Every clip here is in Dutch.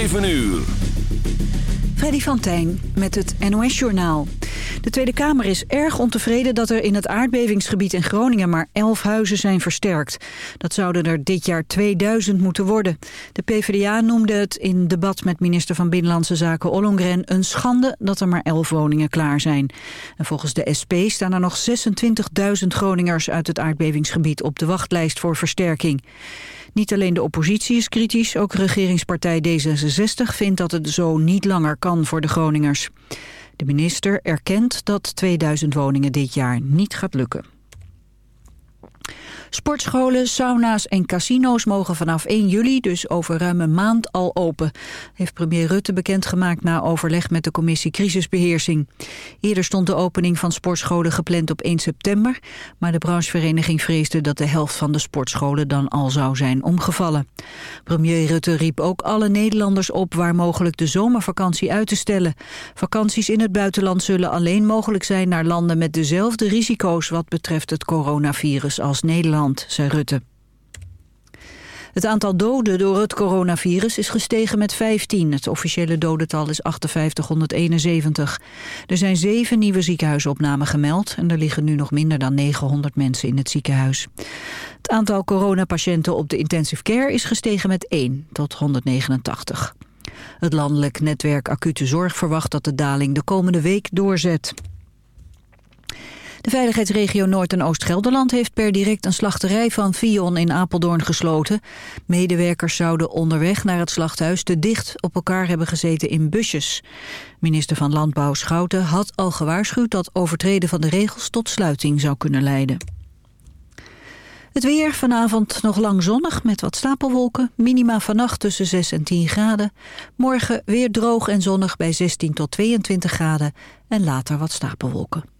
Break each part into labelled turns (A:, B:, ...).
A: 7 uur.
B: Freddy van Tijn met het NOS-journaal. De Tweede Kamer is erg ontevreden dat er in het aardbevingsgebied in Groningen maar 11 huizen zijn versterkt. Dat zouden er dit jaar 2000 moeten worden. De PvdA noemde het in debat met minister van Binnenlandse Zaken Ollongren een schande dat er maar 11 woningen klaar zijn. En volgens de SP staan er nog 26.000 Groningers uit het aardbevingsgebied op de wachtlijst voor versterking. Niet alleen de oppositie is kritisch, ook regeringspartij D66 vindt dat het zo niet langer kan voor de Groningers. De minister erkent dat 2000 woningen dit jaar niet gaat lukken. Sportscholen, sauna's en casino's mogen vanaf 1 juli, dus over ruim een maand, al open. Heeft premier Rutte bekendgemaakt na overleg met de commissie crisisbeheersing. Eerder stond de opening van sportscholen gepland op 1 september, maar de branchevereniging vreesde dat de helft van de sportscholen dan al zou zijn omgevallen. Premier Rutte riep ook alle Nederlanders op waar mogelijk de zomervakantie uit te stellen. Vakanties in het buitenland zullen alleen mogelijk zijn naar landen met dezelfde risico's wat betreft het coronavirus als Nederland zei Rutte. Het aantal doden door het coronavirus is gestegen met 15. Het officiële dodental is 5871. Er zijn zeven nieuwe ziekenhuisopnamen gemeld... en er liggen nu nog minder dan 900 mensen in het ziekenhuis. Het aantal coronapatiënten op de intensive care is gestegen met 1 tot 189. Het landelijk netwerk acute zorg verwacht dat de daling de komende week doorzet. De veiligheidsregio Noord- en Oost-Gelderland heeft per direct een slachterij van Vion in Apeldoorn gesloten. Medewerkers zouden onderweg naar het slachthuis te dicht op elkaar hebben gezeten in busjes. Minister van Landbouw Schouten had al gewaarschuwd dat overtreden van de regels tot sluiting zou kunnen leiden. Het weer vanavond nog lang zonnig met wat stapelwolken. Minima vannacht tussen 6 en 10 graden. Morgen weer droog en zonnig bij 16 tot 22 graden. En later wat stapelwolken.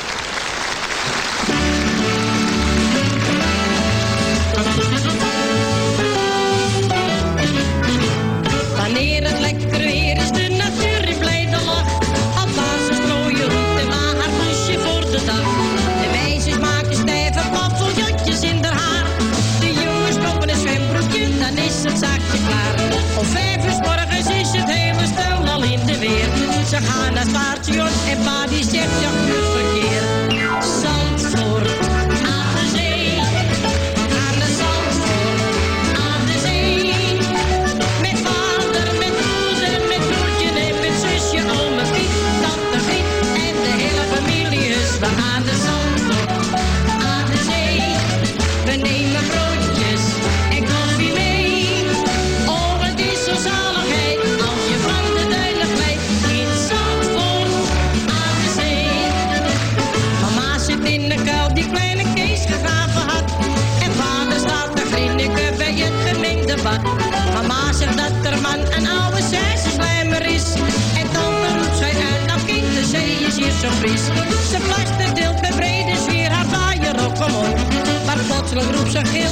C: Mama zegt dat er man een oude slijmer is. En dan roept zij uit, nou kind, de zee is hier zo fris. Ze fluistert deelt met brede sfeer haar vaaier op omhoog. Maar plotseling roept ze gil,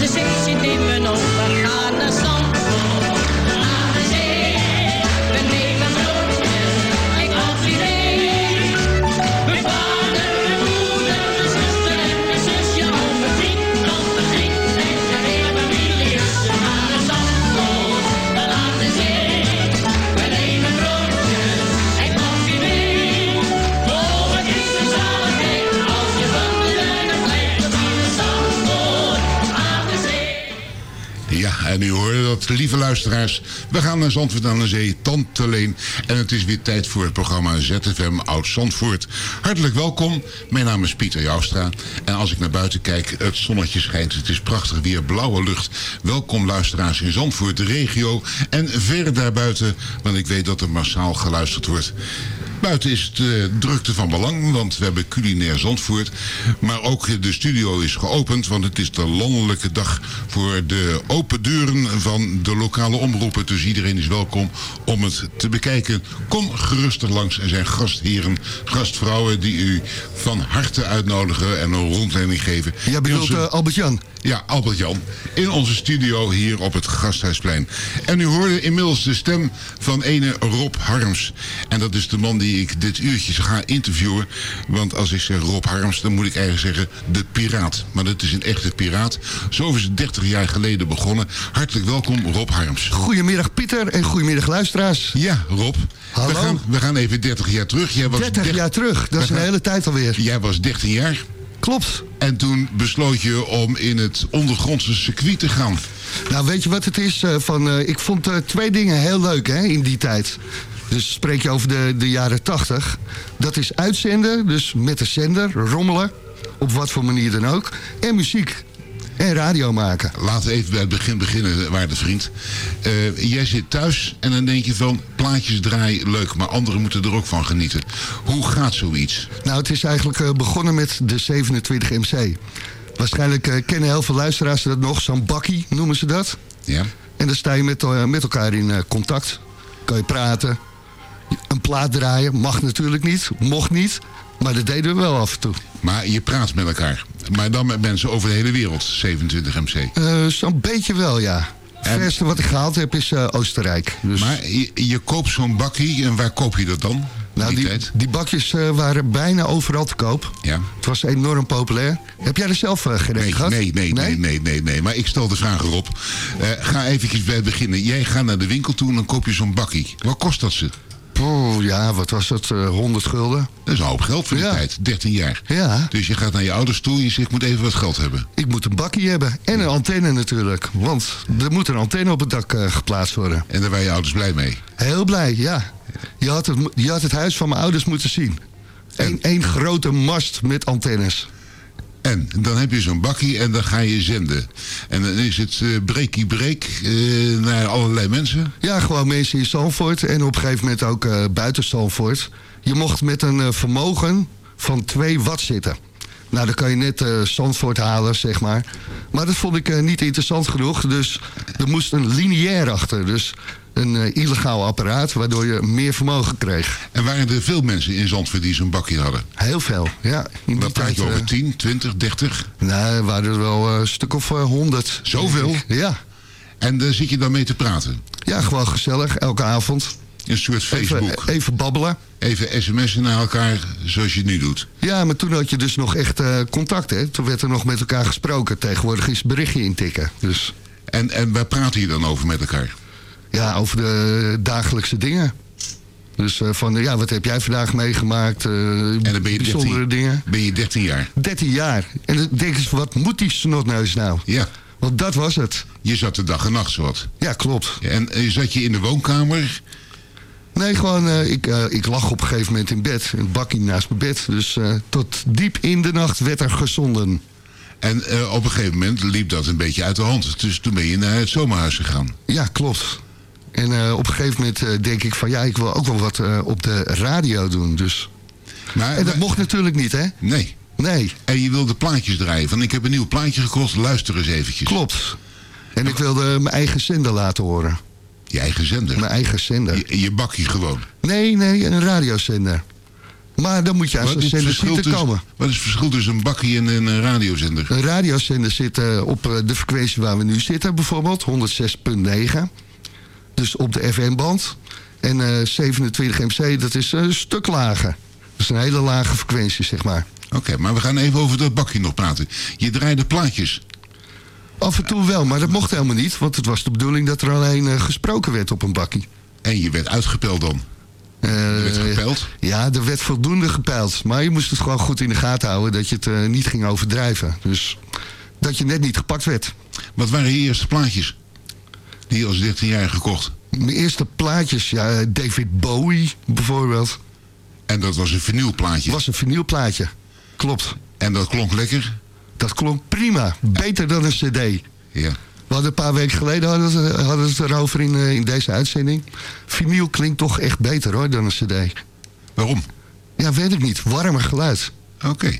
C: de zee zit in mijn ogen. We gaan naar Zandvoort,
D: Ja, en u hoorde lieve luisteraars. We gaan naar Zandvoort aan de Zee, Tante Leen. En het is weer tijd voor het programma ZFM Oud Zandvoort. Hartelijk welkom. Mijn naam is Pieter Joustra. En als ik naar buiten kijk, het zonnetje schijnt. Het is prachtig weer, blauwe lucht. Welkom luisteraars in Zandvoort, de regio. En ver daarbuiten, want ik weet dat er massaal geluisterd wordt. Buiten is de drukte van belang, want we hebben culinair Zandvoort. Maar ook de studio is geopend, want het is de landelijke dag voor de open deuren van de lokale omroepen. Dus iedereen is welkom om het te bekijken. Kom gerustig langs en zijn gastheren, gastvrouwen die u van harte uitnodigen en een rondleiding geven.
E: Jij bedoelt
D: onze-
E: eh, Albert-Jan?
D: ja, Albert-Jan. In onze studio hier op het Gasthuisplein. En u hoorde inmiddels de stem van ene Rob Harms. En dat is de man die ik dit uurtje ga interviewen. Want als ik zeg Rob Harms, dan moet ik eigenlijk zeggen de piraat. Maar dat is een echte piraat. Zo is het 30 jaar geleden begonnen. Hartelijk welkom Rob Harms.
E: Goedemiddag Pieter en goedemiddag luisteraars.
D: Ja, Rob.
E: Hallo.
D: We gaan, we gaan even 30 jaar terug. Jij was
E: 30 jaar terug, dat is een hele tijd alweer.
D: Jij was 13 jaar.
E: Klopt.
D: En toen besloot je om in het ondergrondse circuit te gaan.
E: Nou, weet je wat het is? eh, van, eh, ik vond eh, twee dingen heel leuk hè, in die tijd. Dus spreek je over de, de jaren 80. Dat is uitzenden, dus met de zender, rommelen. Op wat voor manier dan ook. En muziek. En radio maken.
D: Laten we even bij het begin beginnen, waarde vriend. Eh, jij zit thuis en dan denk je van, plaatjes draaien, leuk, maar anderen moeten er ook van genieten. Hoe gaat zoiets?
E: Nou, het is eigenlijk eh, begonnen met de 27 MC. Waarschijnlijk eh, kennen heel veel luisteraars dat nog. Zo'n bakkie noemen ze dat.
D: Ja.
E: En dan sta je met, met elkaar in contact. Kan je praten. Een plaat draaien. Mag natuurlijk niet. Mocht niet. Maar dat deden we wel af en toe.
D: Maar je praat met elkaar. Maar dan met mensen over de hele wereld, 27 MC.
E: Eh, Zo'n beetje wel, ja. Het verste wat ik gehaald heb is eh, Oostenrijk. Dus,
D: Maar je, je koopt zo'n bakkie en waar koop je dat dan?
E: nou,
D: die
E: die, die bakjes eh, waren bijna overal te koop.
D: Ja.
E: Het was enorm populair. Heb jij er zelf uh, gereden
D: Nee,
E: gehad?
D: nee, nee, nee, nee, nee, nee. Maar ik stel de vraag erop. Ga eventjes bij het beginnen. Jij gaat naar de winkel toe en dan koop je zo'n bakkie. Wat kost dat ze?
E: Poeh, ja, wat was het? eh 100 gulden.
D: Dat is een hoop geld voor die
E: Ja.
D: tijd. 13 jaar.
E: Ja,
D: Dus je gaat naar je ouders toe en je zegt, ik moet even wat geld hebben.
E: ik moet een bakkie hebben. En een antenne natuurlijk. Want er moet een antenne op het dak eh, geplaatst worden.
D: En daar waren je ouders blij mee.
E: Heel blij, ja. Je had het, je had het huis van mijn ouders moeten zien. Eén één grote mast met antennes.
D: En dan heb je zo'n bakkie en dan ga je zenden. En dan is het eh breakie break eh, naar allerlei mensen.
E: Ja, gewoon mensen in Zalvoort en op een gegeven moment ook eh, buiten Zalvoort. Je mocht met een vermogen van 2 watt zitten. Nou, dan kan je net Zandvoort halen, zeg maar. Maar dat vond ik niet interessant genoeg. Dus er moest een lineair achter. Dus een eh, illegaal apparaat, waardoor je meer vermogen kreeg.
D: En waren er veel mensen in Zandvoort die zo'n bakkie hadden?
E: Heel veel, ja. In
D: praat je over?
E: eh,
D: 10, 20, 30?
E: Nou, er waren er wel eh, een stuk of eh, honderd.
D: Zoveel?
E: Ja.
D: En daar zit je dan mee te praten?
E: Ja, gewoon gezellig, elke avond.
D: Een soort Facebook.
E: Even, even babbelen.
D: Even sms'en naar elkaar zoals je het nu doet.
E: Ja, maar toen had je dus nog echt eh, contact, hè. Toen werd er nog met elkaar gesproken. Tegenwoordig is berichtje intikken. Dus
D: En, en waar praat je dan over met elkaar?
E: Ja, over de dagelijkse dingen. Dus eh, van, ja, wat heb jij vandaag meegemaakt?
D: En dan ben je
E: bijzondere
D: 13,
E: dingen.
D: ben je 13 jaar.
E: 13 jaar. En dan denken ze, wat moet die snotneus nou?
D: Ja.
E: Want dat was het.
D: Je zat de dag en nacht zowat.
E: Ja, klopt.
D: En eh, zat je in de woonkamer?
E: Nee, gewoon, ik, ik lag op een gegeven moment in bed. Een bakkie naast mijn bed. Dus tot diep in de nacht werd er gezonden.
D: En op een gegeven moment liep dat een beetje uit de hand. Dus toen ben je naar het zomerhuis gegaan.
E: Ja, klopt. En eh, op een gegeven moment eh, denk ik van... ja, ik wil ook wel wat eh, op de radio doen. Dus.
D: Maar,
E: En dat mocht natuurlijk niet, hè?
D: Nee.
E: Nee,
D: En je wilde plaatjes draaien. Van ik heb een nieuw plaatje gekocht, luister eens eventjes.
E: klopt. En ik wilde mijn eigen zender laten horen.
D: Je eigen zender?
E: Mijn eigen zender.
D: Je, je bakkie gewoon?
E: Nee, nee, een radiozender. Maar dan moet je aan zo'n zender zien te
D: tussen-
E: komen.
D: Wat is het verschil tussen een bakkie en een radiozender?
E: Een radiozender zit op de frequentie waar we nu zitten, bijvoorbeeld, 106.9. Dus op de FM-band. En eh, 27 MC, dat is een stuk lager. Dat is een hele lage frequentie, zeg maar.
D: Oké, maar we gaan even over dat bakje nog praten. Je draaide plaatjes.
E: Af en toe wel, maar dat mocht helemaal niet. Want het was de bedoeling dat er alleen eh, gesproken werd op een bakkie.
D: En je werd uitgepeld dan?
E: Eh,
D: werd gepeld?
E: Ja, er werd voldoende gepeild. Maar je moest het gewoon goed in de gaten houden dat je het eh, niet ging overdrijven. Dus dat je net niet gepakt werd.
D: Wat waren je eerste plaatjes? Die als 13 jaar gekocht?
E: Mijn eerste plaatjes, ja, David Bowie bijvoorbeeld.
D: En dat was een vinylplaatje?
E: was een vinylplaatje, klopt.
D: En dat klonk lekker?
E: Dat klonk prima, beter dan een cd.
D: Ja.
E: We hadden een paar weken geleden hadden we het, hadden we het erover in, eh, in deze uitzending. Vinyl klinkt toch echt beter hoor dan een cd.
D: Waarom?
E: Ja, weet ik niet. Warmer geluid.
D: Oké.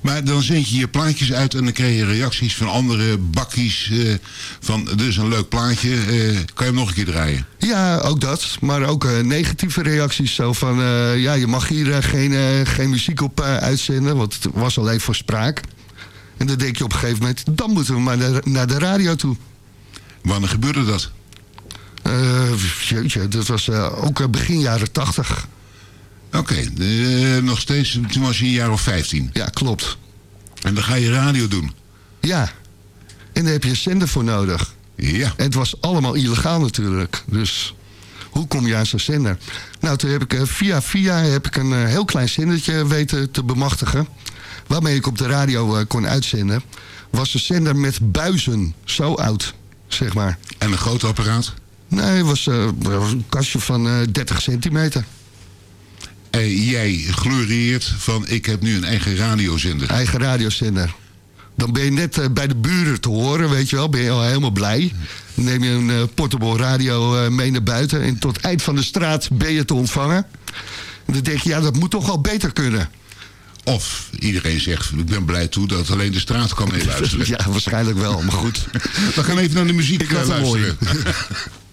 D: Maar dan zend je je plaatjes uit en dan krijg je reacties van andere bakkies. eh, van, dit is een leuk plaatje, eh, kan je hem nog een keer draaien?
E: Ja, ook dat. Maar ook eh, negatieve reacties. Zo van, ja, je mag hier geen, geen muziek op uitzenden. Want het was alleen voor spraak. En dan denk je op een gegeven moment, dan moeten we maar naar, naar de radio toe.
D: Wanneer gebeurde dat?
E: Jeetje, dat was ook begin jaren tachtig.
D: Oké, eh, nog steeds, toen was je een jaar of 15.
E: Ja, klopt.
D: En dan ga je radio doen.
E: Ja. En daar heb je een zender voor nodig.
D: Ja.
E: En het was allemaal illegaal natuurlijk. Dus hoe kom je aan zo'n zender? Nou, toen heb ik eh, via via heb ik een eh, heel klein zendertje weten te bemachtigen. Waarmee ik op de radio kon uitzenden. Was een zender met buizen. Zo oud, zeg maar.
D: En een groot apparaat?
E: Nee, het was, een kastje van eh 30 centimeter.
D: En jij glorieert van ik heb nu een eigen radiozender.
E: Eigen radiozender. Dan ben je net eh, bij de buren te horen, weet je wel. Ben je al helemaal blij. Dan neem je een eh, portable radio mee naar buiten. En tot eind van de straat ben je te ontvangen. En dan denk je, ja, dat moet toch wel beter kunnen.
D: Of iedereen zegt, ik ben blij toe dat alleen de straat kan meeluisteren.
E: ja, waarschijnlijk wel, maar goed.
D: We gaan even naar de muziek
E: Ik
D: luisteren.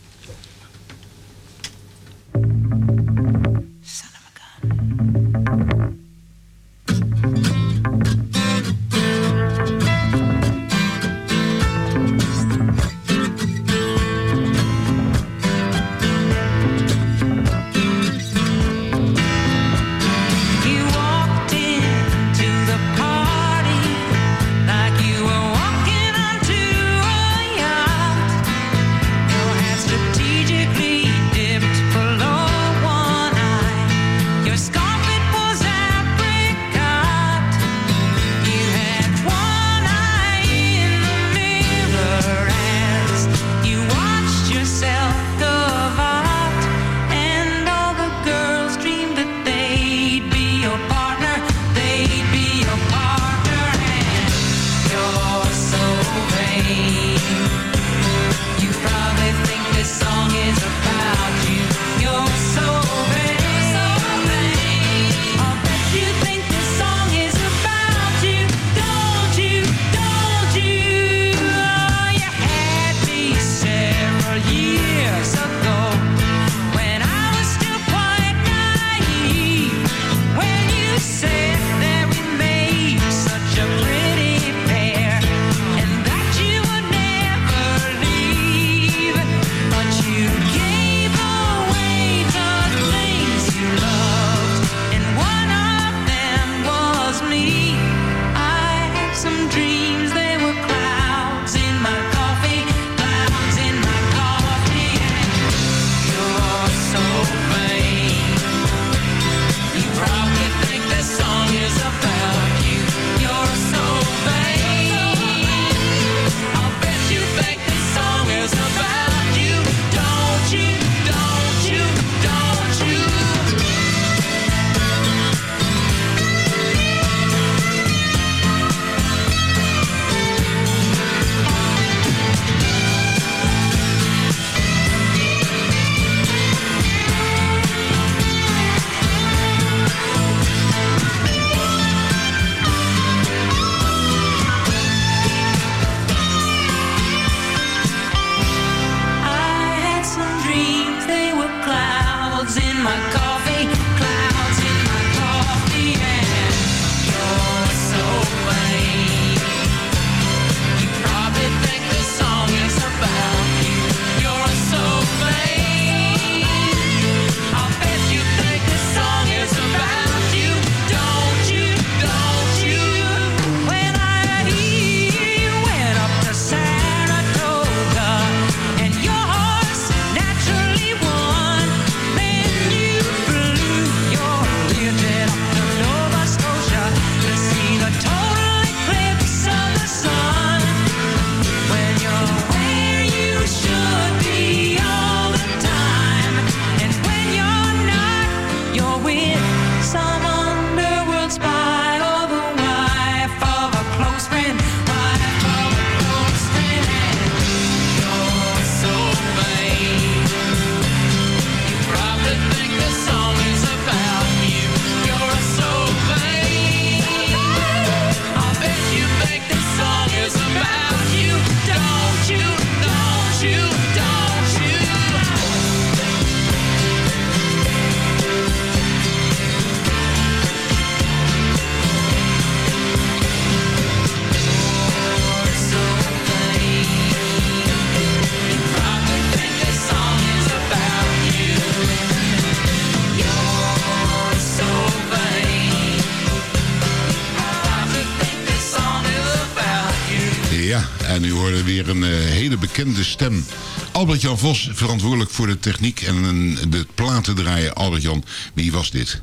D: bekende stem. Albert-Jan Vos, verantwoordelijk voor de techniek en de platen draaien. Albert-Jan, wie was dit?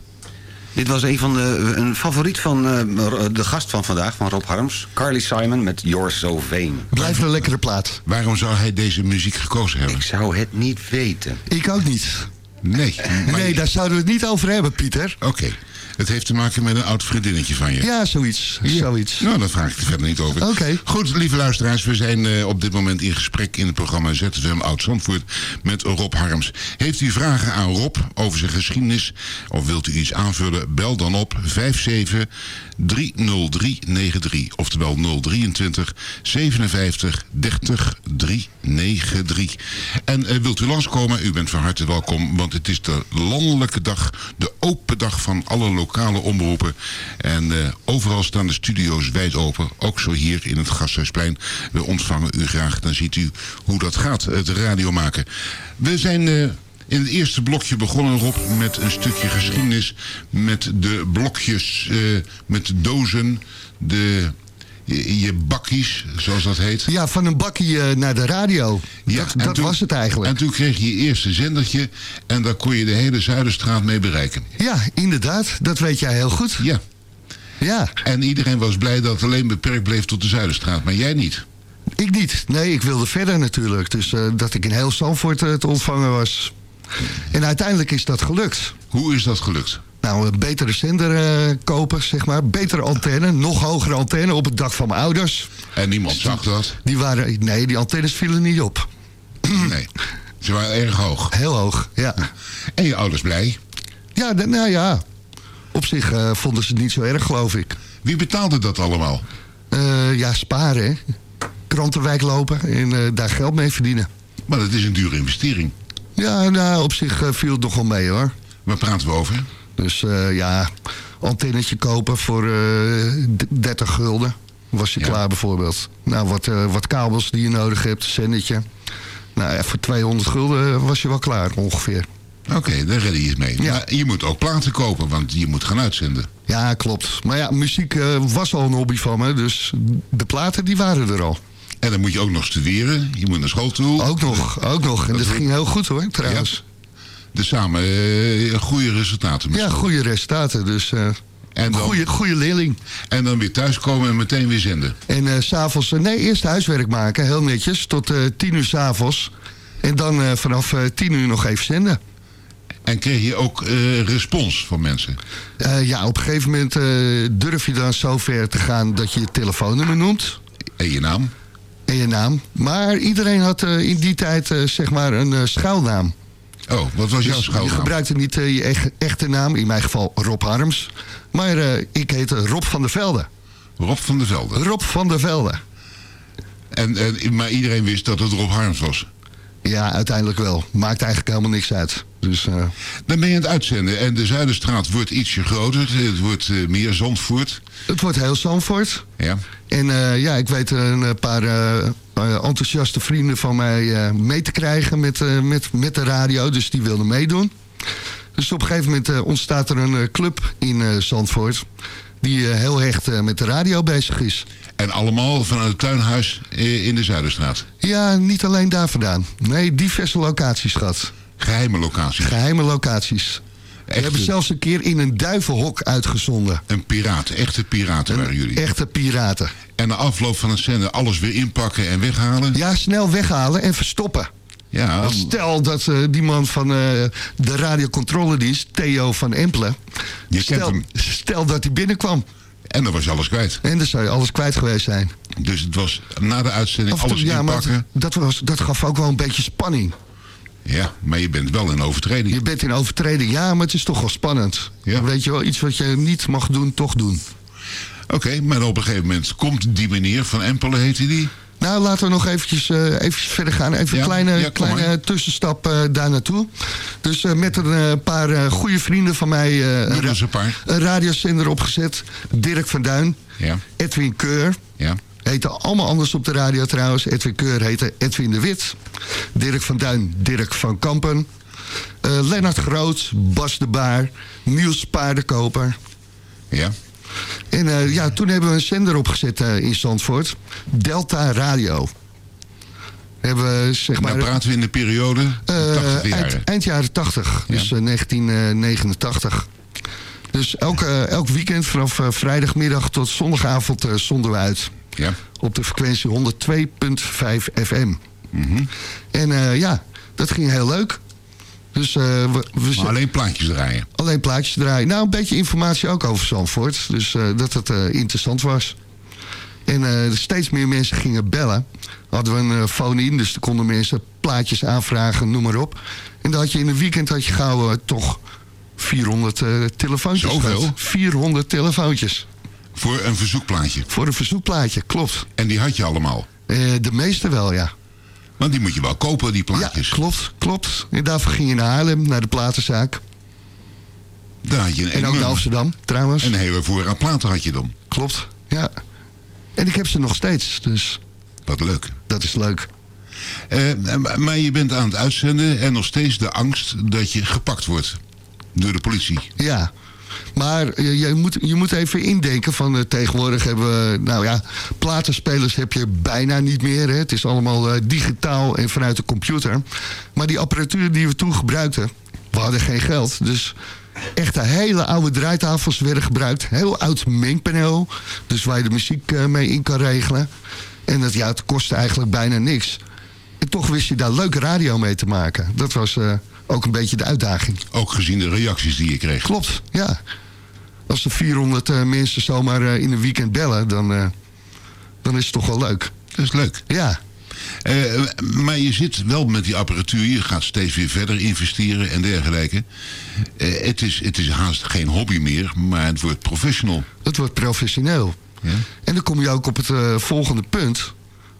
F: Dit was een van de een favoriet van eh, de gast van vandaag, van Rob Harms. Carly Simon met You're So Vain.
E: Blijft een lekkere plaat.
D: Waarom zou hij deze muziek gekozen hebben?
F: Ik zou het niet weten.
E: Ik ook niet.
D: Nee.
E: Nee, daar zouden we het niet over hebben, Pieter.
D: Oké. Het heeft te maken met een oud vriendinnetje van je.
E: Ja, zoiets. zoiets.
D: Nou, daar vraag ik er verder niet over.
E: Oké.
D: Goed, lieve luisteraars. We zijn eh, op dit moment in gesprek in het programma ZFM Oud-Zandvoort met Rob Harms. Heeft u vragen aan Rob over zijn geschiedenis of wilt u iets aanvullen? Bel dan op 57 30393. Oftewel 023 57 30 393. En eh, wilt u langskomen? U bent van harte welkom, want het is de landelijke dag, de open dag van alle lokale omroepen. En eh, overal staan de studio's wijd open, ook zo hier in het Gasthuisplein. We ontvangen u graag, dan ziet u hoe dat gaat, het radio maken. We zijn... eh, in het eerste blokje begonnen Rob met een stukje geschiedenis met de blokjes, eh, met de dozen, de, je, je bakkies, zoals dat heet.
E: Ja, van een bakkie eh, naar de radio. dat
D: en
E: dat
D: toen-
E: was het eigenlijk.
D: En toen kreeg je je eerste zendertje en daar kon je de hele Zuiderstraat mee bereiken.
E: Ja, inderdaad. Dat weet jij heel goed.
D: Ja.
E: Ja.
D: En iedereen was blij dat het alleen beperkt bleef tot de Zuiderstraat, maar jij niet.
E: Ik niet. Nee, ik wilde verder natuurlijk. Dus eh, dat ik in heel Zandvoort eh, te ontvangen was. En uiteindelijk is dat gelukt.
D: Hoe is dat gelukt?
E: Nou, een betere zender eh, kopen, zeg maar. Betere antenne, nog hogere antenne op het dak van mijn ouders.
D: En niemand zag dat?
E: Die waren, nee, die antennes vielen niet op.
D: Nee, ze waren erg hoog.
E: Heel hoog, ja.
D: En je ouders blij?
E: Ja, nou ja. Op zich eh, vonden ze het niet zo erg, geloof ik.
D: Wie betaalde dat allemaal?
E: Eh, ja, sparen, hè. Krantenwijk lopen en daar geld mee verdienen.
D: Maar dat is een dure investering.
E: Ja, nou, op zich eh, viel het nog wel mee, hoor.
D: Waar praten we over?
E: Dus eh, ja, antennetje kopen voor eh, d- 30 gulden. Was je klaar bijvoorbeeld. Nou, wat, eh, wat kabels die je nodig hebt, een zendetje. Nou ja, voor 200 gulden was je wel klaar ongeveer.
D: Oké, daar redde je het mee.
E: Ja.
D: Maar je moet ook platen kopen, want je moet gaan uitzenden.
E: Ja, klopt. Maar ja, muziek eh, was al een hobby van me. Dus de platen die waren er al.
D: En dan moet je ook nog studeren. Je moet naar school toe.
E: Ook nog, ook nog. En dat ging heel goed hoor, trouwens.
D: Dus samen eh, goede resultaten.
E: Ja, goede resultaten. Dus eh
D: En dan,
E: goede, goede leerling.
D: en dan weer thuiskomen en meteen weer zenden.
E: En eh, s s'avonds, nee, eerst huiswerk maken, heel netjes, tot eh 10 uur s'avonds. En dan eh, vanaf eh 10 uur nog even zenden.
D: En kreeg je ook eh, respons van mensen?
E: Eh, ja, op een gegeven moment eh, durf je dan zo ver te gaan dat je je telefoonnummer noemt.
D: En je naam?
E: En je naam. Maar iedereen had eh, in die tijd eh, zeg maar een eh, schuilnaam.
D: Oh, wat was jouw
E: Dus Je
D: schuilnaam?
E: gebruikte niet je ech- echte naam, in mijn geval Rob Harms. Maar ik heette Rob van der Velde.
D: Rob van der Velde.
E: Rob van der Velde.
D: En, en, maar iedereen wist dat het Rob Harms was.
E: Ja, uiteindelijk wel. Maakt eigenlijk helemaal niks uit. Dus, eh,
D: Dan ben je aan het uitzenden en de Zuiderstraat wordt ietsje groter. Het wordt eh, meer Zandvoort.
E: het wordt heel Zandvoort.
D: Ja.
E: En eh, ja, ik weet een paar enthousiaste vrienden van mij mee te krijgen met, met, met de radio. Dus die wilden meedoen. Dus op een gegeven moment ontstaat er een club in Zandvoort. Die heel hecht met de radio bezig is.
D: En allemaal vanuit het tuinhuis eh, in de Zuiderstraat.
E: Ja, niet alleen daar vandaan. Nee, diverse locaties gehad.
D: Geheime locatie.
E: Geheime locaties. We hebben zelfs een keer in een duivenhok uitgezonden.
D: Een piraat, echte piraten waren jullie.
E: Echte piraten.
D: En na afloop van het zenden alles weer inpakken en weghalen.
E: Ja, snel weghalen en verstoppen.
D: Ja,
E: Want stel dat eh, die man van eh, de radiocontroledienst, Theo van Empelen...
D: Je kent hem.
E: stel dat hij binnenkwam.
D: En dan was je alles kwijt.
E: En dan zou je alles kwijt geweest zijn.
D: Dus het was na de uitzending
E: toe-
D: alles
E: ja, maar
D: inpakken.
E: dat, was, dat gaf ook wel een beetje spanning.
D: Ja, maar je bent wel in overtreding.
E: Je bent in overtreding, ja, maar het is toch wel spannend.
D: Ja.
E: Weet je wel, iets wat je niet mag doen, toch doen.
D: Oké, maar op een gegeven moment komt die meneer van Empelen, heet hij die?
E: Nou, laten we nog eventjes, eh, eventjes verder gaan. Even
D: Ja,
E: een kleine,
D: ja,
E: kleine
D: maar.
E: tussenstap eh, daar naartoe. Dus eh, met een paar goede vrienden van mij... een,
D: een paar.
E: een radiozender opgezet. Dirk van Duin,
D: Ja,
E: Edwin Keur.
D: ja.
E: Heette allemaal anders op de radio trouwens. Edwin Keur heette Edwin de Wit. Dirk van Duin, Dirk van Kampen. Lennart Groot, Bas de Baar, Niels Paardenkoper.
D: Ja.
E: En eh, ja, toen hebben we een zender opgezet eh, in Zandvoort. Delta Radio. Hebben we, zeg maar...
D: Praten we in de periode
E: Eh,
D: 80 jaren.
E: eind, eind jaren 80, dus eh, 1989. Dus elke, eh, elk weekend vanaf eh, vrijdagmiddag tot zondagavond eh, zonden we uit.
D: Ja.
E: Op de frequentie 102.5 FM. En eh, ja, dat ging heel leuk. Dus, eh, we, we
D: Maar alleen plaatjes draaien.
E: Alleen plaatjes draaien. Nou, een beetje informatie ook over Zandvoort. Dus eh, dat het eh, interessant was. En steeds meer mensen gingen bellen. Hadden we een uh, phone-in, dus dan konden mensen plaatjes aanvragen, noem maar op. En dan had je in een weekend had je gauw toch 400 eh, telefoontjes.
D: Zoveel?
E: gehad. 400 telefoontjes.
D: Voor een verzoekplaatje.
E: Voor een verzoekplaatje, klopt.
D: En die had je allemaal?
E: De meeste wel, ja.
D: Maar die moet je wel kopen, die plaatjes.
E: Ja, klopt, klopt. En daarvoor ging je naar Haarlem, naar de platenzaak.
D: Daar had je een
E: En ook naar Amsterdam, trouwens.
D: Een hele voorraad platen had je dan.
E: Klopt, ja. En ik heb ze nog steeds, dus...
D: Wat leuk.
E: Dat is leuk.
D: Eh, maar je bent aan het uitzenden en nog steeds de angst dat je gepakt wordt door de politie.
E: Ja, maar je, je moet, je moet even indenken van eh, tegenwoordig hebben we, nou ja, platenspelers heb je bijna niet meer. Hè. Het is allemaal eh, digitaal en vanuit de computer. Maar die apparatuur die we toen gebruikten, we hadden geen geld. Dus echte hele oude draaitafels werden gebruikt. Heel oud mengpaneel, dus waar je de muziek eh, mee in kan regelen. En dat, ja, het kostte eigenlijk bijna niks. En toch wist je daar leuke radio mee te maken. Dat was ook een beetje de uitdaging.
D: Ook gezien de reacties die je kreeg.
E: Klopt, ja. Als er 400 eh, mensen zomaar eh, in een weekend bellen, dan, eh, dan is het toch wel leuk.
D: Dat is leuk.
E: Ja.
D: Maar je zit wel met die apparatuur, je gaat steeds weer verder investeren en dergelijke. Het, is, het is haast geen hobby meer, maar het wordt professional.
E: Het wordt professioneel. En dan kom je ook op het volgende punt.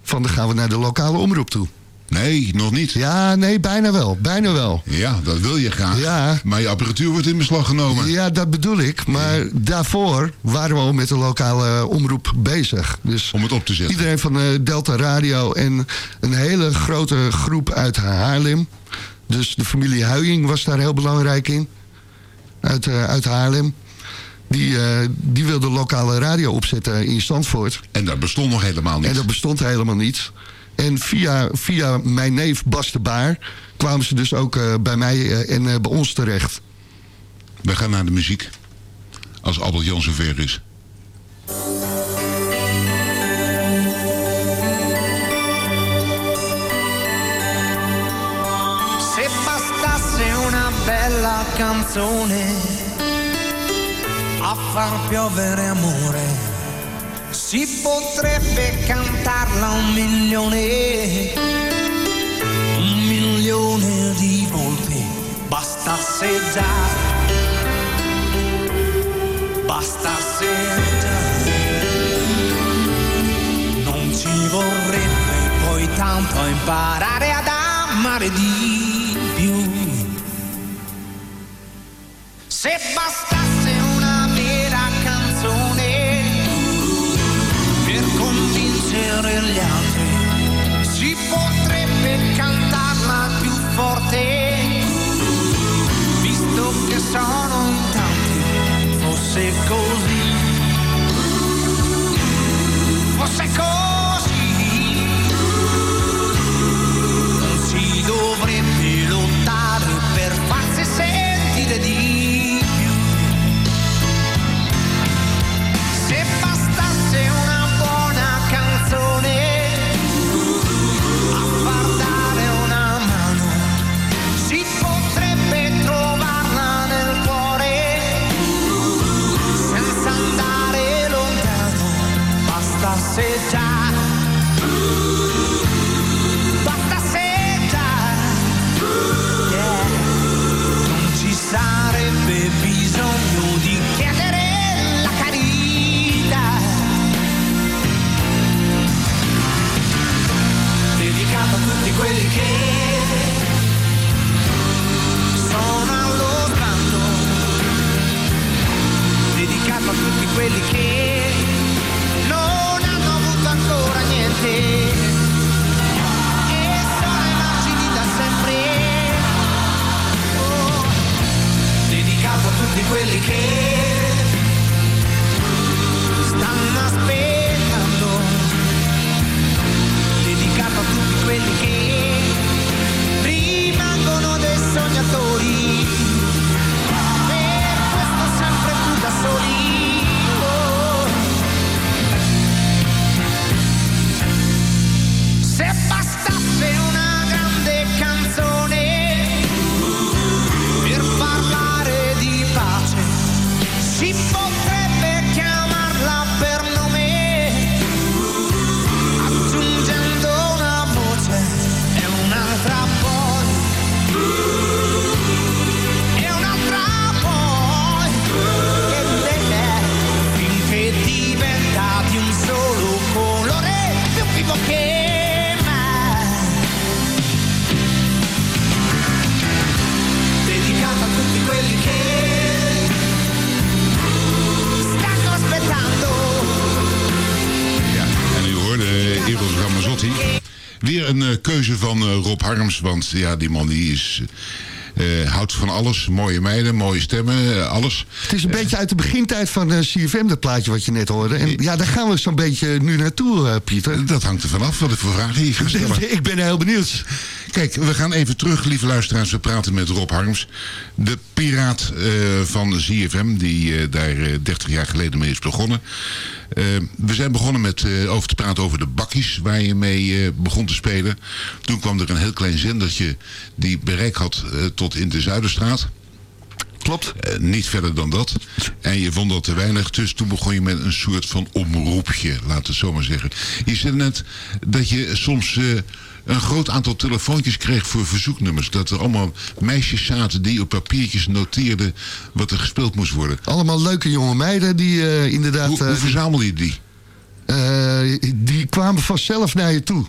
E: Van dan gaan we naar de lokale omroep toe.
D: Nee, nog niet.
E: Ja, nee, bijna wel. Bijna wel.
D: Ja, dat wil je graag.
E: Ja.
D: Maar je apparatuur wordt in beslag genomen.
E: Ja, dat bedoel ik. Maar daarvoor waren we al met de lokale omroep bezig. Dus
D: Om het op te zetten.
E: Iedereen van eh, Delta Radio en een hele grote groep uit Haarlem. Dus de familie Huying was daar heel belangrijk in. Uit, eh, uit Haarlem. Die, eh, die wilde lokale radio opzetten in Zandvoort.
D: En dat bestond nog helemaal niet.
E: En dat bestond helemaal niet. En via, via mijn neef Bas de Baar kwamen ze dus ook eh, bij mij eh, en eh, bij ons terecht.
D: We gaan naar de muziek. Als Albert Jan zover is.
G: Se bastasse una bella canzone a far piovere amore, si potrebbe cantarla un milione, un milione di volte. Bastasse già, bastasse già. Non ci vorrebbe poi tanto imparare ad amare di più. Se bastasse convincere gli altri, si potrebbe cantarla più forte, visto che sono in tanti, fosse così, fosse così.
D: Weer een eh, keuze van eh, Rob Harms, want ja, die man die is... eh, houdt van alles. Mooie meiden, mooie stemmen, alles.
E: Het is een beetje uit de begintijd van CFM, dat plaatje wat je net hoorde. En ja, daar gaan we zo'n beetje nu naartoe, Pieter.
D: Dat hangt er vanaf wat ik voor vragen hier ga stellen.
E: ik ben heel benieuwd.
D: Kijk, we gaan even terug, lieve luisteraars. We praten met Rob Harms. De piraat van ZFM, die daar eh, 30 jaar geleden mee is begonnen. Eh, we zijn begonnen met eh, over te praten over de bakkies waar je mee eh, begon te spelen. Toen kwam er een heel klein zendertje die bereik had tot in de Zuiderstraat.
E: Klopt.
D: niet verder dan dat. En je vond dat te weinig, dus toen begon je met een soort van omroepje, laten we het zo maar zeggen. Je zei net dat je soms een groot aantal telefoontjes kreeg voor verzoeknummers. Dat er allemaal meisjes zaten die op papiertjes noteerden wat er gespeeld moest worden.
E: Allemaal leuke jonge meiden die eh, inderdaad...
D: Hoe, hoe
E: eh,
D: verzamel je die?
E: eh, die kwamen vanzelf naar je toe.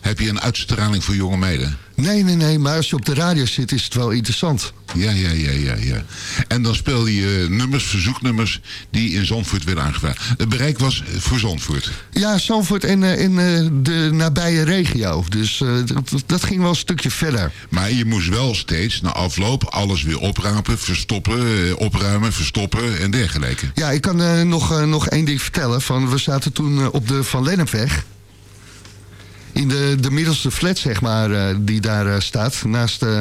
D: Heb je een uitstraling voor jonge meiden?
E: Nee, nee, nee, maar als je op de radio zit is het wel interessant.
D: Ja, ja, ja, ja, ja. En dan speel je eh, nummers, verzoeknummers die in Zandvoort werden aangevraagd. Het bereik was eh, voor Zandvoort.
E: Ja, Zandvoort en, eh, en eh, de nabije regio. Dus eh, dat, dat ging wel een stukje verder.
D: Maar je moest wel steeds na afloop alles weer oprapen, verstoppen, eh, opruimen, verstoppen en dergelijke.
E: Ja, ik kan eh, nog, eh, nog één ding vertellen. Van, we zaten toen eh, op de Van Lennepweg. In de, de middelste flat, zeg maar, eh, die daar eh, staat. Naast eh,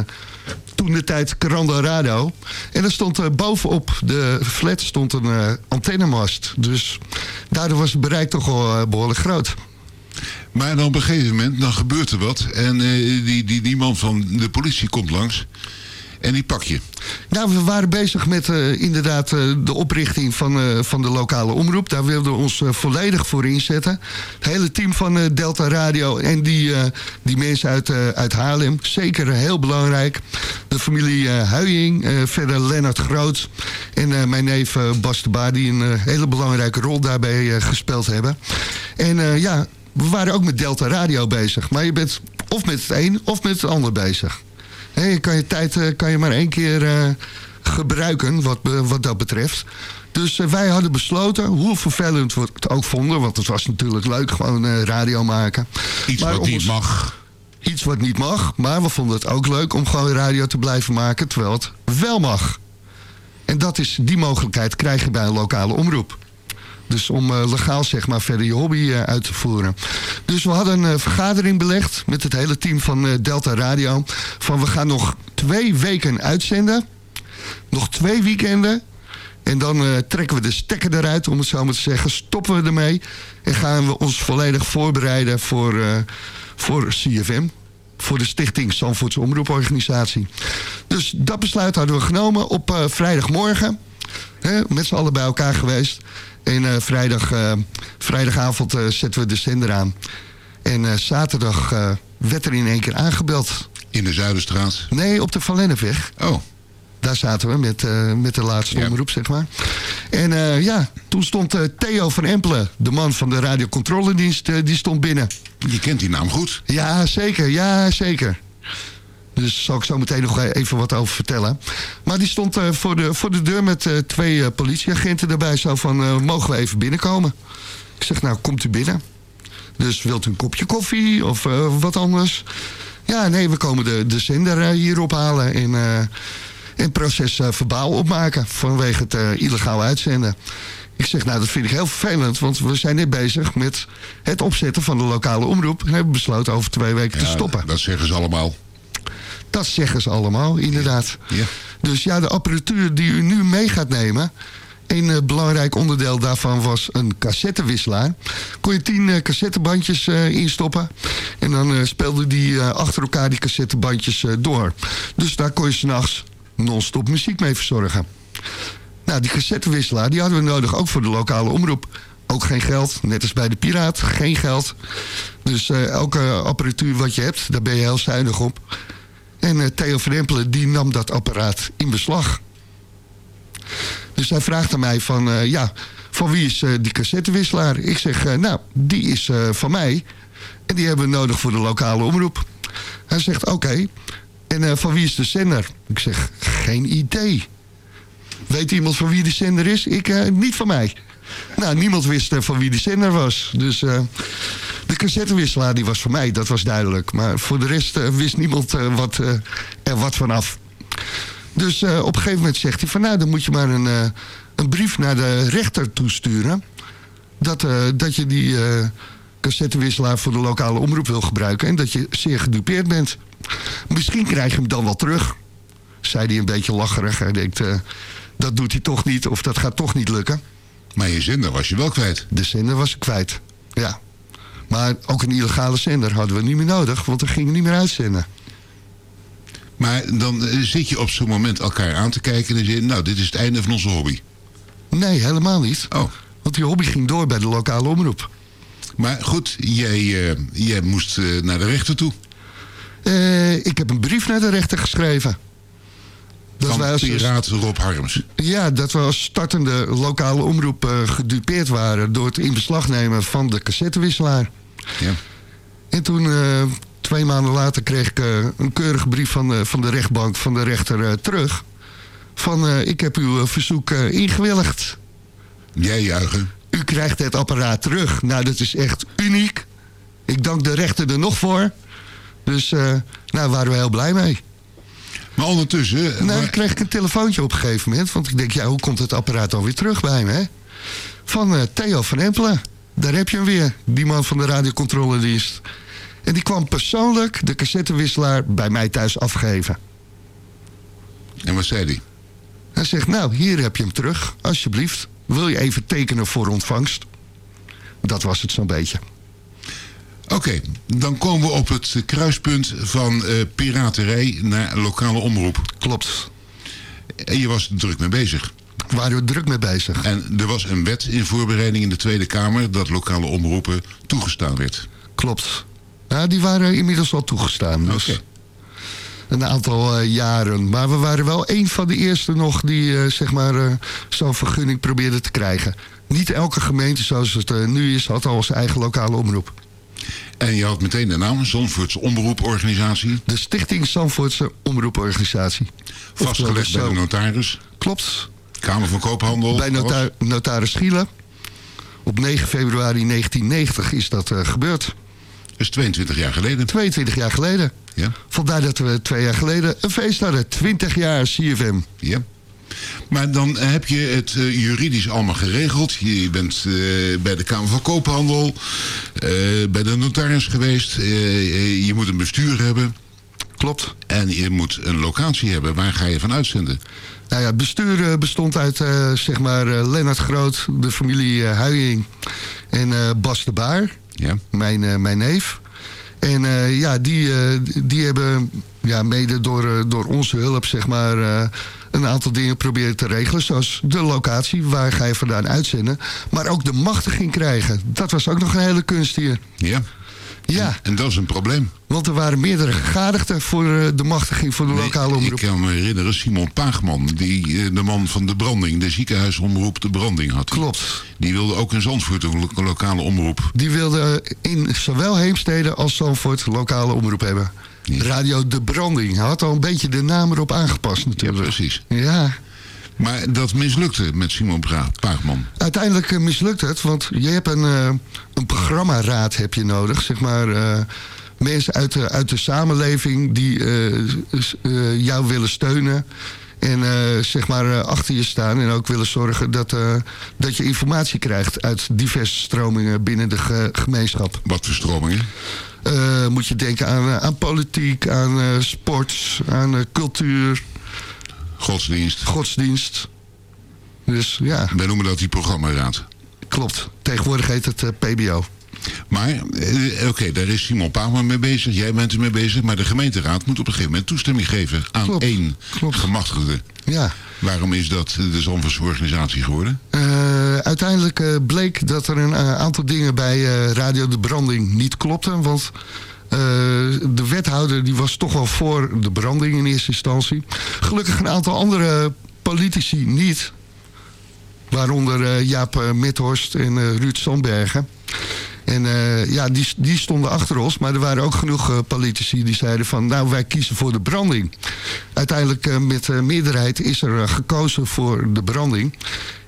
E: toen de tijd Caranda Radio. En er stond bovenop de flat stond een antennemast. Dus daardoor was het bereik toch wel eh, behoorlijk groot.
D: Maar dan op een gegeven moment, dan gebeurt er wat. En die, die, die man van de politie komt langs. En die pak je.
E: Nou, we waren bezig met eh, inderdaad eh, de oprichting van, eh, van de lokale omroep. Daar wilden we ons volledig voor inzetten. Het hele team van Delta Radio en die, die mensen uit, uit Haarlem. Zeker heel belangrijk. De familie eh, verder Lennart Groot en mijn neef Bas de die een hele belangrijke rol daarbij gespeeld hebben. En ja, we waren ook met Delta Radio bezig. Maar je bent of met het een of met het ander bezig. Hé, je kan je tijd eh, kan je maar één keer eh, gebruiken wat, be- wat dat betreft. Dus eh, wij hadden besloten, hoe vervelend we het ook vonden... want het was natuurlijk leuk, gewoon eh, radio maken.
D: Iets
E: Maar
D: wat niet
E: ons-
D: mag.
E: Iets wat niet mag, maar we vonden het ook leuk om gewoon radio te blijven maken... terwijl het wel mag. En dat is, die mogelijkheid krijg je bij een lokale omroep. Dus om eh, legaal zeg maar verder je hobby eh, uit te voeren. Dus we hadden een eh, vergadering belegd met het hele team van Delta Radio. Van we gaan nog twee weken uitzenden. Nog twee weekenden. En dan trekken we de stekker eruit, om het zo maar te zeggen. Stoppen we ermee. En gaan we ons volledig voorbereiden voor, voor CFM. Voor de Stichting Zandvoortse Omroeporganisatie. Dus dat besluit hadden we genomen op vrijdagmorgen. Hè, met z'n allen bij elkaar geweest. En eh, vrijdag, eh, vrijdagavond eh, zetten we de zender aan. En zaterdag werd er in één keer aangebeld.
D: In de Zuiderstraat?
E: Nee, op de Van Lennepweg.
D: Oh.
E: Daar zaten we met, met de laatste omroep, zeg maar. En ja, toen stond Theo van Empelen, de man van de radiocontroledienst, die stond binnen.
D: Je kent die naam goed.
E: Ja, zeker. Ja, zeker. Dus zal ik zo meteen nog even wat over vertellen. Maar die stond eh, voor, de, voor de deur met eh, twee eh, politieagenten erbij. Zo van, eh, mogen we even binnenkomen? Ik zeg, nou, komt u binnen. Dus wilt u een kopje koffie of eh, wat anders? Ja, nee, we komen de, de zender eh, hier ophalen en, eh en proces eh, verbaal opmaken vanwege het eh, illegaal uitzenden. Ik zeg, nou, dat vind ik heel vervelend, want we zijn net bezig met het opzetten van de lokale omroep. En hebben besloten over twee weken te stoppen.
D: Dat zeggen ze allemaal.
E: Dat zeggen ze allemaal, inderdaad. Dus ja, de apparatuur die u nu mee gaat nemen... een eh, belangrijk onderdeel daarvan was een cassettewisselaar. Kon je tien eh, cassettebandjes eh, instoppen... en dan speelden die achter elkaar die cassettebandjes door. Dus daar kon je s'nachts non-stop muziek mee verzorgen. Nou, die cassettewisselaar die hadden we nodig ook voor de lokale omroep. Ook geen geld, net als bij de Piraat, geen geld. Dus elke apparatuur wat je hebt, daar ben je heel zuinig op. En eh, Theo van die nam dat apparaat in beslag. Dus hij vraagt aan mij van, eh, ja, van wie is eh, die cassettewisselaar? Ik zeg, nou, die is van mij. En die hebben we nodig voor de lokale omroep. Hij zegt, oké. En van wie is de zender? Ik zeg, geen idee. Weet iemand van wie de zender is? Ik, eh, niet van mij. Nou, niemand wist van wie de zender was. Dus cassettewisselaar die was voor mij, dat was duidelijk. Maar voor de rest eh, wist niemand eh, wat, eh, er wat vanaf. Dus op een gegeven moment zegt hij van... nou, dan moet je maar een, een brief naar de rechter toesturen... dat, dat je die cassettewisselaar voor de lokale omroep wil gebruiken... en dat je zeer gedupeerd bent. Misschien krijg je hem dan wel terug, zei hij een beetje lacherig. Hij denkt, dat doet hij toch niet of dat gaat toch niet lukken.
D: Maar je zender was je wel kwijt.
E: De zender was ik kwijt, ja. Maar ook een illegale zender hadden we niet meer nodig, want we gingen niet meer uitzenden.
D: Maar dan eh, zit je op zo'n moment elkaar aan te kijken en dan zeg je... nou, dit is het einde van onze hobby.
E: Nee, helemaal niet.
D: Oh.
E: Want die hobby ging door bij de lokale omroep.
D: Maar goed, jij, eh, jij moest eh, naar de rechter toe.
E: Ik heb een brief naar de rechter geschreven. Dat
D: van
E: wij als-
D: piraat Rob Harms.
E: Ja, dat we als startende lokale omroep eh, gedupeerd waren... door het in beslag nemen van de cassettewisselaar.
D: Ja.
E: En toen, eh, twee maanden later, kreeg ik eh, een keurige brief van, de van de rechtbank, van de rechter terug. Van, ik heb uw verzoek ingewilligd.
D: Jij juichen.
E: U krijgt het apparaat terug. Nou, dat is echt uniek. Ik dank de rechter er nog voor. Dus, eh nou, waren we heel blij mee.
D: Maar ondertussen...
E: Nou, dan kreeg ik een telefoontje op een gegeven moment. Want ik denk, ja, hoe komt het apparaat alweer terug bij me, hè? Van eh, Theo van Empelen. Daar heb je hem weer, die man van de radiocontroledienst. En die kwam persoonlijk de cassettewisselaar bij mij thuis afgeven.
D: En wat zei hij?
E: Hij zegt, nou, hier heb je hem terug, alsjeblieft. Wil je even tekenen voor ontvangst? Dat was het zo'n beetje.
D: Oké, dan komen we op het kruispunt van eh, piraterij naar lokale omroep.
E: Klopt.
D: En je was druk mee bezig.
E: Waren we druk mee bezig.
D: En er was een wet in voorbereiding in de Tweede Kamer... dat lokale omroepen toegestaan werd.
E: Klopt. Ja, die waren inmiddels al toegestaan. Dus Een aantal eh, jaren. Maar we waren wel een van de eerste nog die eh, zeg maar, zo'n vergunning probeerden te krijgen. Niet elke gemeente zoals het nu is had al zijn eigen lokale omroep.
D: En je had meteen de naam, Zandvoortse Omroeporganisatie.
E: De Stichting Zandvoortse Omroeporganisatie.
D: Vastgelegd bij de notaris.
E: Klopt.
D: Kamer van Koophandel.
E: Bij nota notaris Schielen. Op 9 februari 1990 is dat eh, gebeurd.
D: Dat is 22 jaar geleden.
E: 22 jaar geleden.
D: Ja.
E: Vandaar dat we twee jaar geleden een feest hadden. 20 jaar CFM.
D: Ja. Maar dan heb je het eh, juridisch allemaal geregeld. Je bent eh, bij de Kamer van Koophandel, eh, bij de notaris geweest. Je moet een bestuur hebben.
E: Klopt.
D: En je moet een locatie hebben. Waar ga je van uitzenden?
E: Nou ja, het bestuur bestond uit zeg maar Lennart Groot, de familie Huying en Bas de Baar,
D: ja.
E: mijn, mijn neef. En ja, die, die hebben ja, mede door, door onze hulp zeg maar, een aantal dingen proberen te regelen. Zoals de locatie, waar ga je vandaan uitzenden. Maar ook de machtiging krijgen. Dat was ook nog een hele kunst hier.
D: Ja.
E: Ja.
D: En dat is een probleem.
E: Want er waren meerdere gegadigden voor eh, de machtiging voor de lokale
D: Ik
E: omroep.
D: kan me herinneren, Simon Paagman, die, eh, de man van de branding, de ziekenhuisomroep De Branding had.
E: Klopt.
D: Die wilde ook in Zandvoort een lo- lokale omroep.
E: Die wilde in zowel Heemstede als Zandvoort lokale omroep hebben. Radio De Branding. Hij had al een beetje de naam erop aangepast natuurlijk.
D: Ja, precies.
E: Ja.
D: Maar dat mislukte met Simon Paagman.
E: Uiteindelijk eh, mislukt het, want je hebt een, eh, een programmaraad heb je nodig. Zeg maar eh, mensen uit de, uit de samenleving die jou willen steunen. En zeg maar achter je staan en ook willen zorgen dat, dat je informatie krijgt uit diverse stromingen binnen de ge- gemeenschap.
D: Wat voor stromingen?
E: Eh, moet je denken aan, eh, aan politiek, aan eh, sport, aan cultuur.
D: Godsdienst.
E: Godsdienst. Dus ja.
D: Wij noemen dat die programmaraad.
E: Klopt. Tegenwoordig heet het PBO.
D: Maar, eh, oké, daar is Simon Paagman mee bezig. Jij bent ermee bezig. Maar de gemeenteraad moet op een gegeven moment toestemming geven aan
E: Klopt.
D: één gemachtigde.
E: Ja.
D: Waarom is dat de Zandvoortse organisatie geworden?
E: Eh, uiteindelijk eh, bleek dat er een aantal dingen bij Radio de Branding niet klopten. Want de wethouder die was toch wel voor de branding in eerste instantie. Gelukkig een aantal andere politici niet. Waaronder Jaap Mithorst en Ruud Sandbergen. En eh, ja, die, die stonden achter ons. Maar er waren ook genoeg eh, politici die zeiden van... nou, wij kiezen voor de branding. Uiteindelijk eh, met meerderheid is er gekozen voor de branding.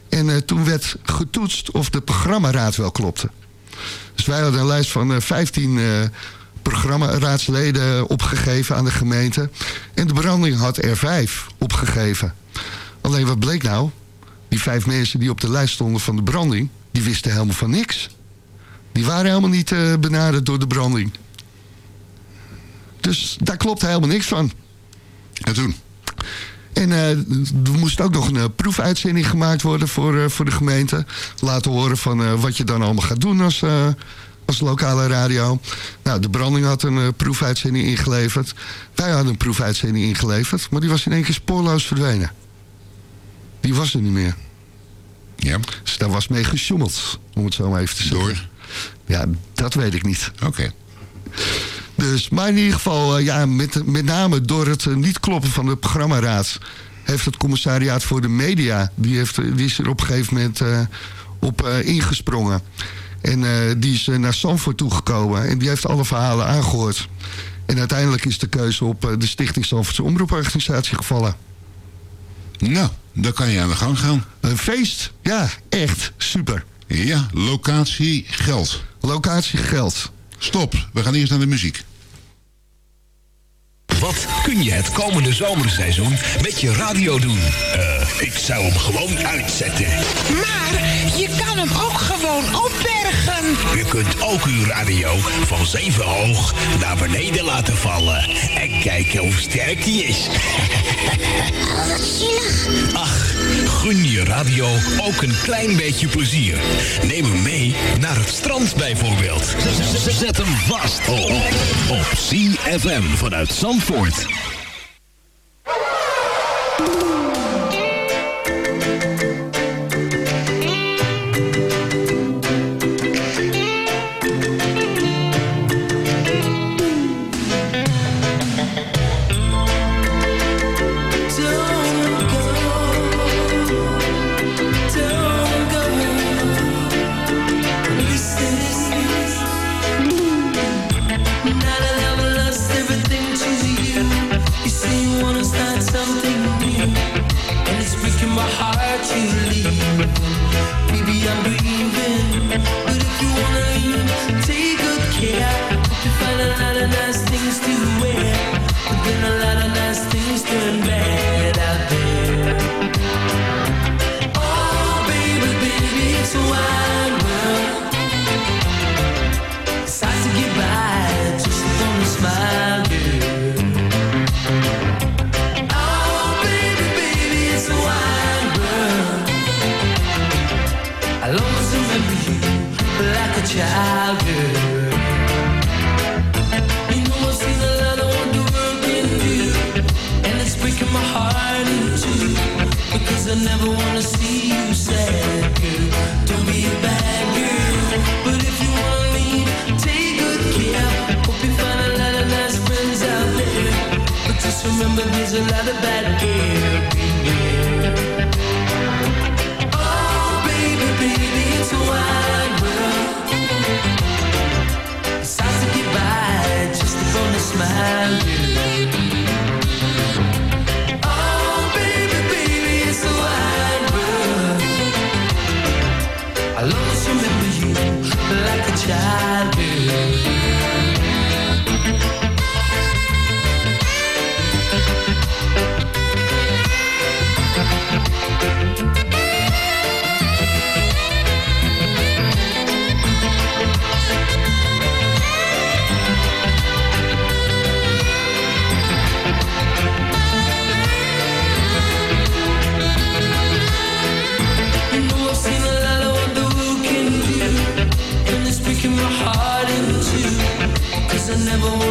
E: En toen werd getoetst of de programmaraad wel klopte. Dus wij hadden een lijst van eh, 15 eh programmaraadsleden opgegeven aan de gemeente. En de branding had er vijf opgegeven. Alleen wat bleek nou? Die vijf mensen die op de lijst stonden van de branding... die wisten helemaal van niks. Die waren helemaal niet eh, benaderd door de branding. Dus daar klopt helemaal niks van.
D: En toen?
E: En eh, er moest ook nog een eh, proefuitzending gemaakt worden voor, voor de gemeente. Laten horen van wat je dan allemaal gaat doen als, als lokale radio. Nou, de branding had een proefuitzending ingeleverd. Wij hadden een proefuitzending ingeleverd. Maar die was in één keer spoorloos verdwenen. Die was er niet meer.
D: Ja.
E: Dus daar was mee gesjoemeld, om het zo maar even te zeggen.
D: Door?
E: Ja, dat weet ik niet.
D: Oké.
E: Dus, maar in ieder geval, eh, ja, met, met name door het eh, niet kloppen van de programmaraad... heeft het commissariaat voor de media... die, heeft, eh, die is er op een gegeven moment op ingesprongen. En die is naar Sanford toegekomen en die heeft alle verhalen aangehoord. En uiteindelijk is de keuze op de Stichting Sanfordse Omroeporganisatie gevallen.
D: Nou, dan kan je aan de gang gaan.
E: Een feest, ja, echt super.
D: Ja, locatie, geld.
E: Locatie, geld.
D: Stop, we gaan eerst naar de muziek.
A: Wat kun je het komende zomerseizoen met je radio doen?
H: Eh, ik zou hem gewoon uitzetten.
I: Maar je kan hem ook gewoon opbergen.
H: U kunt ook uw radio van zeven hoog naar beneden laten vallen. En kijken hoe sterk die is.
I: Wat zielig.
H: Ach, gun je radio ook een klein beetje plezier. Neem hem mee naar het strand bijvoorbeeld. Zet hem vast op, op CFM vanuit Zandvoort.
I: I never wanna see you sad, girl. Don't be a bad girl, but if you wanna leave, take good care. Hope you find a lot of nice friends out there, but just remember there's a lot of bad girls. Oh, baby, baby, it's a wide world. It's hard to get by just a smile, shine.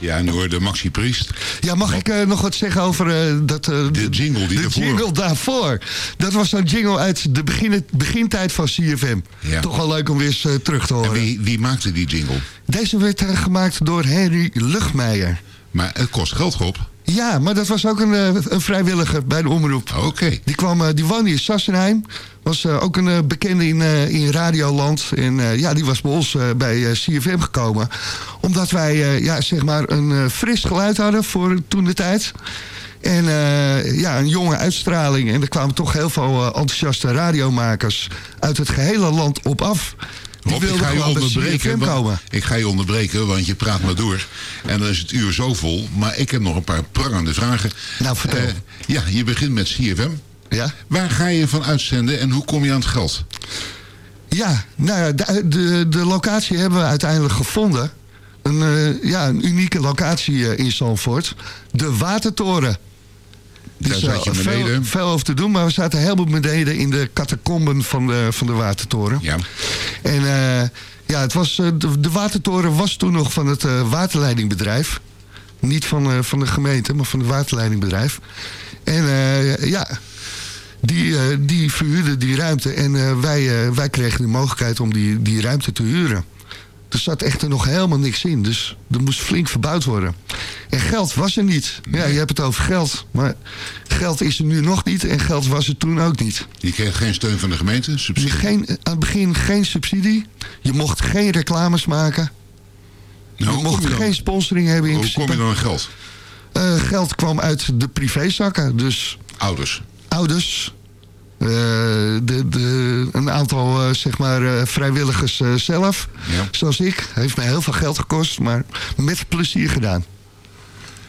D: Ja, en nu hoor de Maxi Priest.
E: Ja, mag ik eh, nog wat zeggen over eh, dat... eh,
D: De jingle die
E: de
D: daarvoor.
E: jingle daarvoor. Dat was een jingle uit de begin, begintijd van CFM.
D: Ja.
E: Toch wel leuk om weer eens terug te
D: En
E: horen.
D: wie, wie maakte die jingle?
E: Deze werd gemaakt door Henry Luchtmeijer.
D: Maar het kost geld, Rob.
E: Ja, maar dat was ook een, eh, een vrijwilliger bij de omroep.
D: Oké.
E: Die, kwam, eh, die woonde in Sassenheim. Was eh, ook een bekende in, in Radioland. En ja, die was bij ons bij CFM gekomen. Omdat wij ja, zeg maar een fris geluid hadden voor toen de tijd. En ja, een jonge uitstraling. En er kwamen toch heel veel enthousiaste radiomakers uit het gehele land op af.
D: Rob, ik ga je onderbreken. Want-. Ik ga je onderbreken, want je praat maar door. En dan is het uur zo vol. Maar ik heb nog een paar prangende vragen.
E: Nou, vertel.
D: Eh, ja, je begint met CFM.
E: Ja?
D: Waar ga je van uitzenden en hoe kom je aan het geld?
E: Ja, nou ja, de, de, de locatie hebben we uiteindelijk gevonden. Een, eh, ja, een unieke locatie eh, in Zandvoort. De Watertoren.
D: Daar
E: Dus,
D: zat je
E: eh, veel,
D: beneden.
E: veel over te doen, maar we zaten helemaal beneden in de catacomben van de, van de Watertoren.
D: Ja.
E: En eh, ja, het was, eh, de, de Watertoren was toen nog van het waterleidingbedrijf. Niet van, van de gemeente, maar van het waterleidingbedrijf. En ja, die, die verhuurden die ruimte. En wij, wij kregen de mogelijkheid om die, die ruimte te huren. Er zat echt er nog helemaal niks in. Dus er moest flink verbouwd worden. En geld was er niet. Ja, je hebt het over geld. Maar geld is er nu nog niet. En geld was er toen ook niet.
D: Je kreeg geen steun van de gemeente, subsidie?
E: Geen, aan het begin geen subsidie. Je mocht geen reclames maken.
D: Nou,
E: je mocht
D: je
E: geen sponsoring hebben in
D: Hoe
E: principe.
D: kom je dan aan geld?
E: Eh, geld kwam uit de privézakken. Dus
D: Ouders.
E: ouders. Eh, de, de, een aantal eh, zeg maar, eh, vrijwilligers zelf.
D: Ja.
E: Zoals ik. Heeft mij heel veel geld gekost. Maar met plezier gedaan.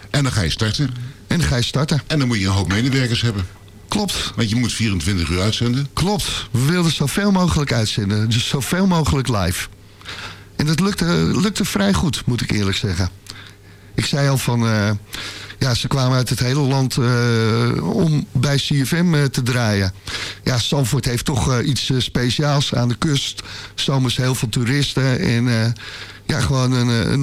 D: En dan ga je starten.
E: En dan ga je starten.
D: En dan moet je een hoop medewerkers hebben.
E: Klopt.
D: Want je moet 24 uur uitzenden.
E: Klopt. We wilden zoveel mogelijk uitzenden. Dus zoveel mogelijk live. En dat lukte, lukte vrij goed, moet ik eerlijk zeggen. Ik zei al van... ja, ze kwamen uit het hele land eh, om bij CFM eh, te draaien. Ja, Zandvoort heeft toch eh, iets speciaals aan de kust. Zomers heel veel toeristen. En ja, gewoon een, een,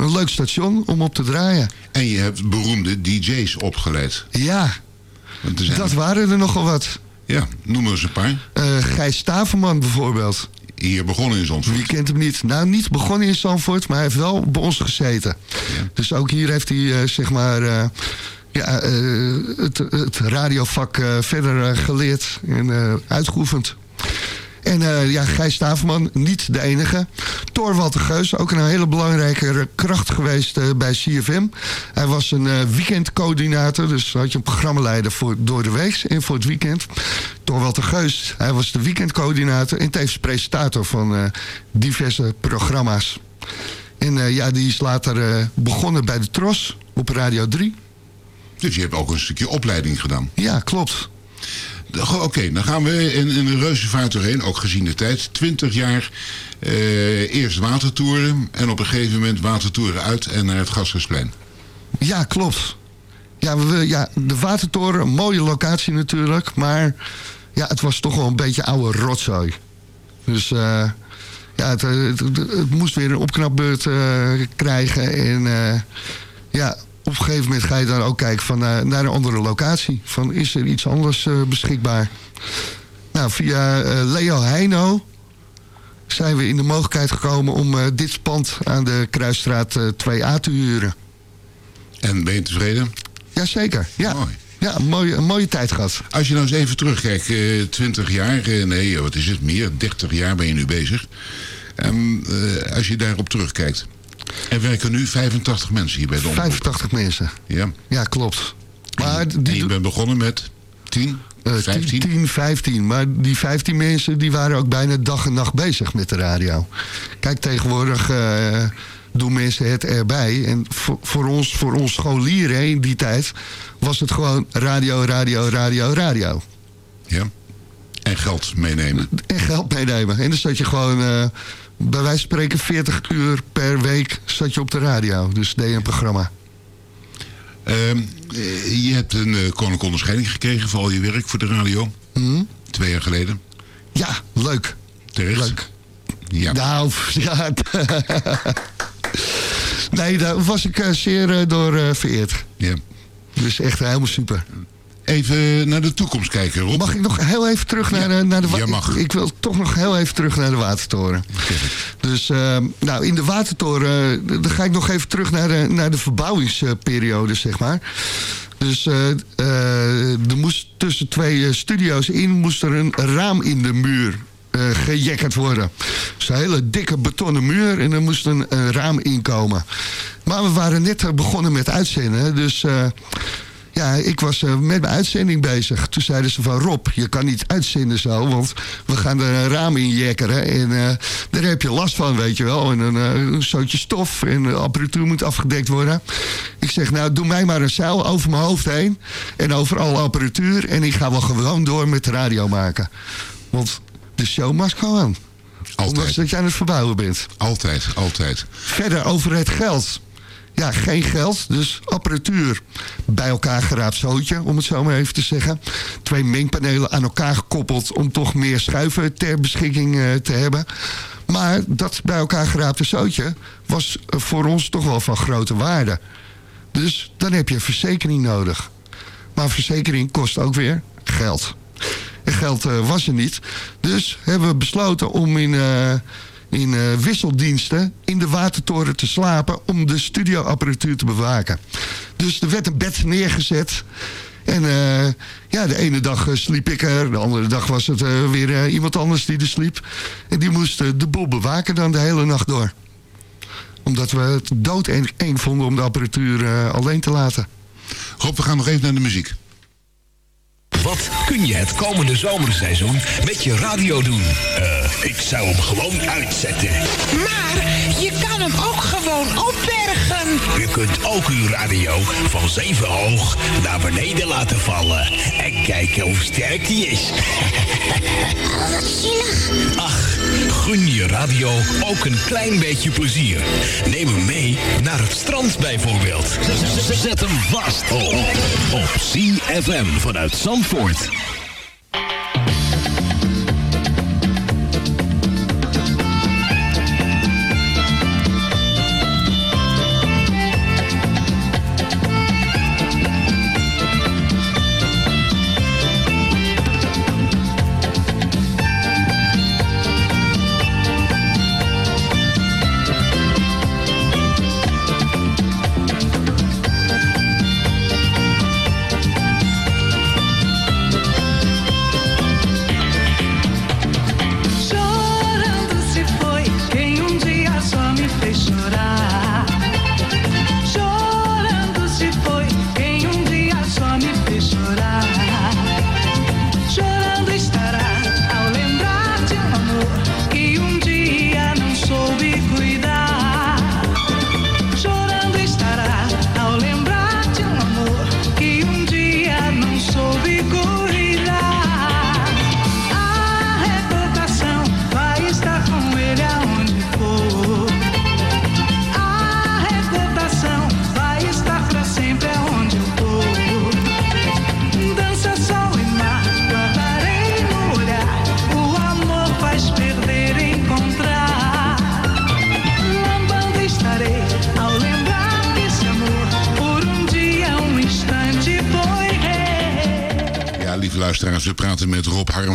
E: een leuk station om op te draaien.
D: En je hebt beroemde DJ's opgeleid.
E: Ja,
D: er
E: dat waren er nogal wat.
D: Ja, noem eens een paar.
E: Eh Gijs Staverman bijvoorbeeld.
D: Hier begonnen in Zandvoort.
E: Wie kent hem niet? Nou, niet begonnen in Zandvoort, maar hij heeft wel bij ons gezeten. Dus ook hier heeft hij, eh, zeg maar, eh, ja, eh, het, het radiovak verder geleerd en uitgeoefend. En eh, ja, Gijs Staverman, niet de enige. Thor de Geus, ook een hele belangrijke kracht geweest eh, bij CFM. Hij was een eh, weekendcoördinator, dus had je een programmaleider voor door de week en voor het weekend. Thor de Geus, hij was de weekendcoördinator en tevens presentator van eh, diverse programma's. En eh, ja, die is later eh, begonnen bij de Tros op Radio 3.
D: Dus je hebt ook een stukje opleiding gedaan.
E: Ja, klopt.
D: Oké, dan gaan we in, in een reuzenvaart doorheen, ook gezien de tijd. 20 jaar, eh, eerst watertoeren en op een gegeven moment watertoeren uit en naar het Gasthuisplein.
E: Ja, klopt. Ja, we, ja, de Watertoren, een mooie locatie natuurlijk. Maar ja, het was toch wel een beetje oude rotzooi. Dus eh, ja, het, eh, het, het- moest weer een opknapbeurt eh, krijgen. En ja, op een gegeven moment ga je dan ook kijken van, eh, naar een andere locatie. Van, is er iets anders eh, beschikbaar? Nou, via eh, Leo Heino zijn we in de mogelijkheid gekomen om dit pand aan de Kruisstraat eh, 2A te huren.
D: En ben je tevreden?
E: Jazeker, ja. Ja, een mooie, een mooie tijd gehad.
D: Als je nou eens even terugkijkt, eh 20 jaar, nee, wat is het, meer, 30 jaar ben je nu bezig. Eh, als je daarop terugkijkt. Er werken nu 85 mensen hier bij de omroep.
E: 85 mensen.
D: Ja.
E: Ja, klopt. Maar
D: En je bent begonnen met 10,
E: eh,
D: 15?
E: 10, 15. Maar die 15 mensen die waren ook bijna dag en nacht bezig met de radio. Kijk, tegenwoordig eh, doen mensen het erbij. En voor, voor ons, voor ons scholieren in die tijd was het gewoon radio, radio, radio, radio.
D: Ja. En geld meenemen.
E: En geld meenemen. En dan zat je gewoon, eh, bij wijze van spreken, 40 uur per week zat je op de radio. Dus deed je een programma.
D: Ehm, eh, je hebt een eh, koninklijke onderscheiding gekregen voor al je werk voor de radio.
E: Mhm.
D: Twee jaar geleden.
E: Ja, leuk.
D: Terecht.
E: Leuk.
D: Ja.
E: Nou, ja. Nee, daar was ik eh, zeer eh, door vereerd.
D: Ja.
E: Dus echt helemaal super.
D: Even naar de toekomst kijken, Rob.
E: Mag ik nog heel even terug naar, de, naar de...
D: Ja, mag.
E: Ik, ik wil toch nog heel even terug naar de Watertoren. Dus ehm, nou, in de Watertoren, eh, dan ga ik nog even terug naar de, naar de verbouwingsperiode, zeg maar. Dus eh, eh, er moest tussen twee studio's in moest er een raam in de muur eh gejekkerd worden. Dus een hele dikke betonnen muur en er moest een, een raam inkomen. Maar we waren net begonnen met uitzenden, dus... ja, ik was eh, met mijn uitzending bezig. Toen zeiden ze van Rob, je kan niet uitzenden zo, want we gaan er een raam in jekkeren. En eh, daar heb je last van, weet je wel. En een, eh, een zootje stof en de apparatuur moet afgedekt worden. Ik zeg, nou, doe mij maar een zeil over mijn hoofd heen. En over alle apparatuur. En ik ga wel gewoon door met de radio maken. Want de show must go on. Ondanks dat je aan het verbouwen bent.
D: Altijd, altijd.
E: Verder over het geld. Ja, geen geld, dus apparatuur bij elkaar geraapt zootje, om het zo maar even te zeggen. Twee mengpanelen aan elkaar gekoppeld om toch meer schuiven ter beschikking eh, te hebben. Maar dat bij elkaar geraapte zootje was voor ons toch wel van grote waarde. Dus dan heb je verzekering nodig. Maar verzekering kost ook weer geld. En geld eh, was er niet. Dus hebben we besloten om in, eh, in eh, wisseldiensten in de watertoren te slapen... om de studioapparatuur te bewaken. Dus er werd een bed neergezet... En eh, ja, de ene dag eh, sliep ik er, de andere dag was het eh, weer iemand anders die er sliep. En die moest de boel bewaken dan de hele nacht door. Omdat we het dood eng vonden om de apparatuur alleen te laten.
D: Rob, we gaan nog even naar de muziek.
H: Wat kun je het komende zomerseizoen met je radio doen? Ik zou hem gewoon uitzetten.
J: Maar je kan hem ook gewoon opbergen.
H: Je kunt ook uw radio van zeven hoog naar beneden laten vallen. En kijken hoe sterk die is. Ach, gun je radio ook een klein beetje plezier. Neem hem mee naar het strand bijvoorbeeld. Zet hem vast op, op CFM vanuit Zandvoort.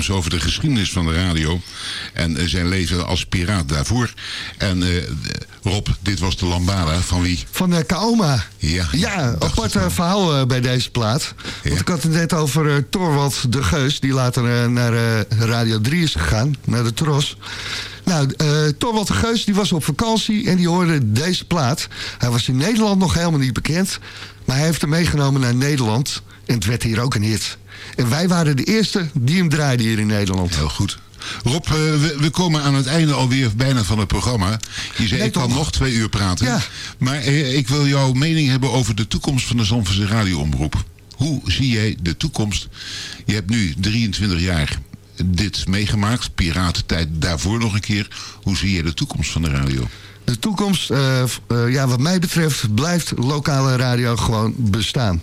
D: Over de geschiedenis van de radio. En eh, zijn leven als piraat daarvoor. En eh, Rob, dit was de Lambada van wie?
E: Van de Kaoma.
D: Ja,
E: Ja, apart eh, verhaal eh, bij deze plaat. Want ik had het net over eh Torwald de Geus... die later eh, naar eh, Radio 3 is gegaan, naar de Tros. Nou, eh Torwald de Geus die was op vakantie en die hoorde deze plaat. Hij was in Nederland nog helemaal niet bekend... maar hij heeft hem meegenomen naar Nederland... en het werd hier ook een hit. En wij waren de eerste die hem draaiden hier in Nederland.
D: Heel goed. Rob, eh, we, we komen aan het einde alweer bijna van het programma. Je zei,
E: Nee,
D: ik kan nog twee uur praten.
E: Ja.
D: Maar eh, ik wil jouw mening hebben over de toekomst van de Zandvoortse radioomroep. Hoe zie jij de toekomst? Je hebt nu 23 jaar dit meegemaakt. Piratentijd daarvoor nog een keer. Hoe zie jij de toekomst van de radio?
E: De toekomst, eh, ja, wat mij betreft, blijft lokale radio gewoon bestaan.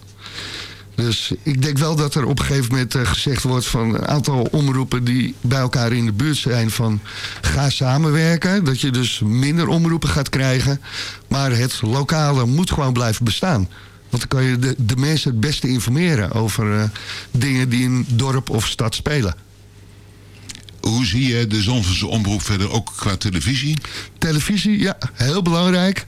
E: Dus ik denk wel dat er op een gegeven moment eh, gezegd wordt van een aantal omroepen die bij elkaar in de buurt zijn van ga samenwerken. Dat je dus minder omroepen gaat krijgen. Maar het lokale moet gewoon blijven bestaan. Want dan kan je de, de mensen het beste informeren over eh, dingen die in dorp of stad spelen.
D: Hoe zie je de Zandvoortse omroep verder ook qua televisie?
E: Televisie, ja, heel belangrijk.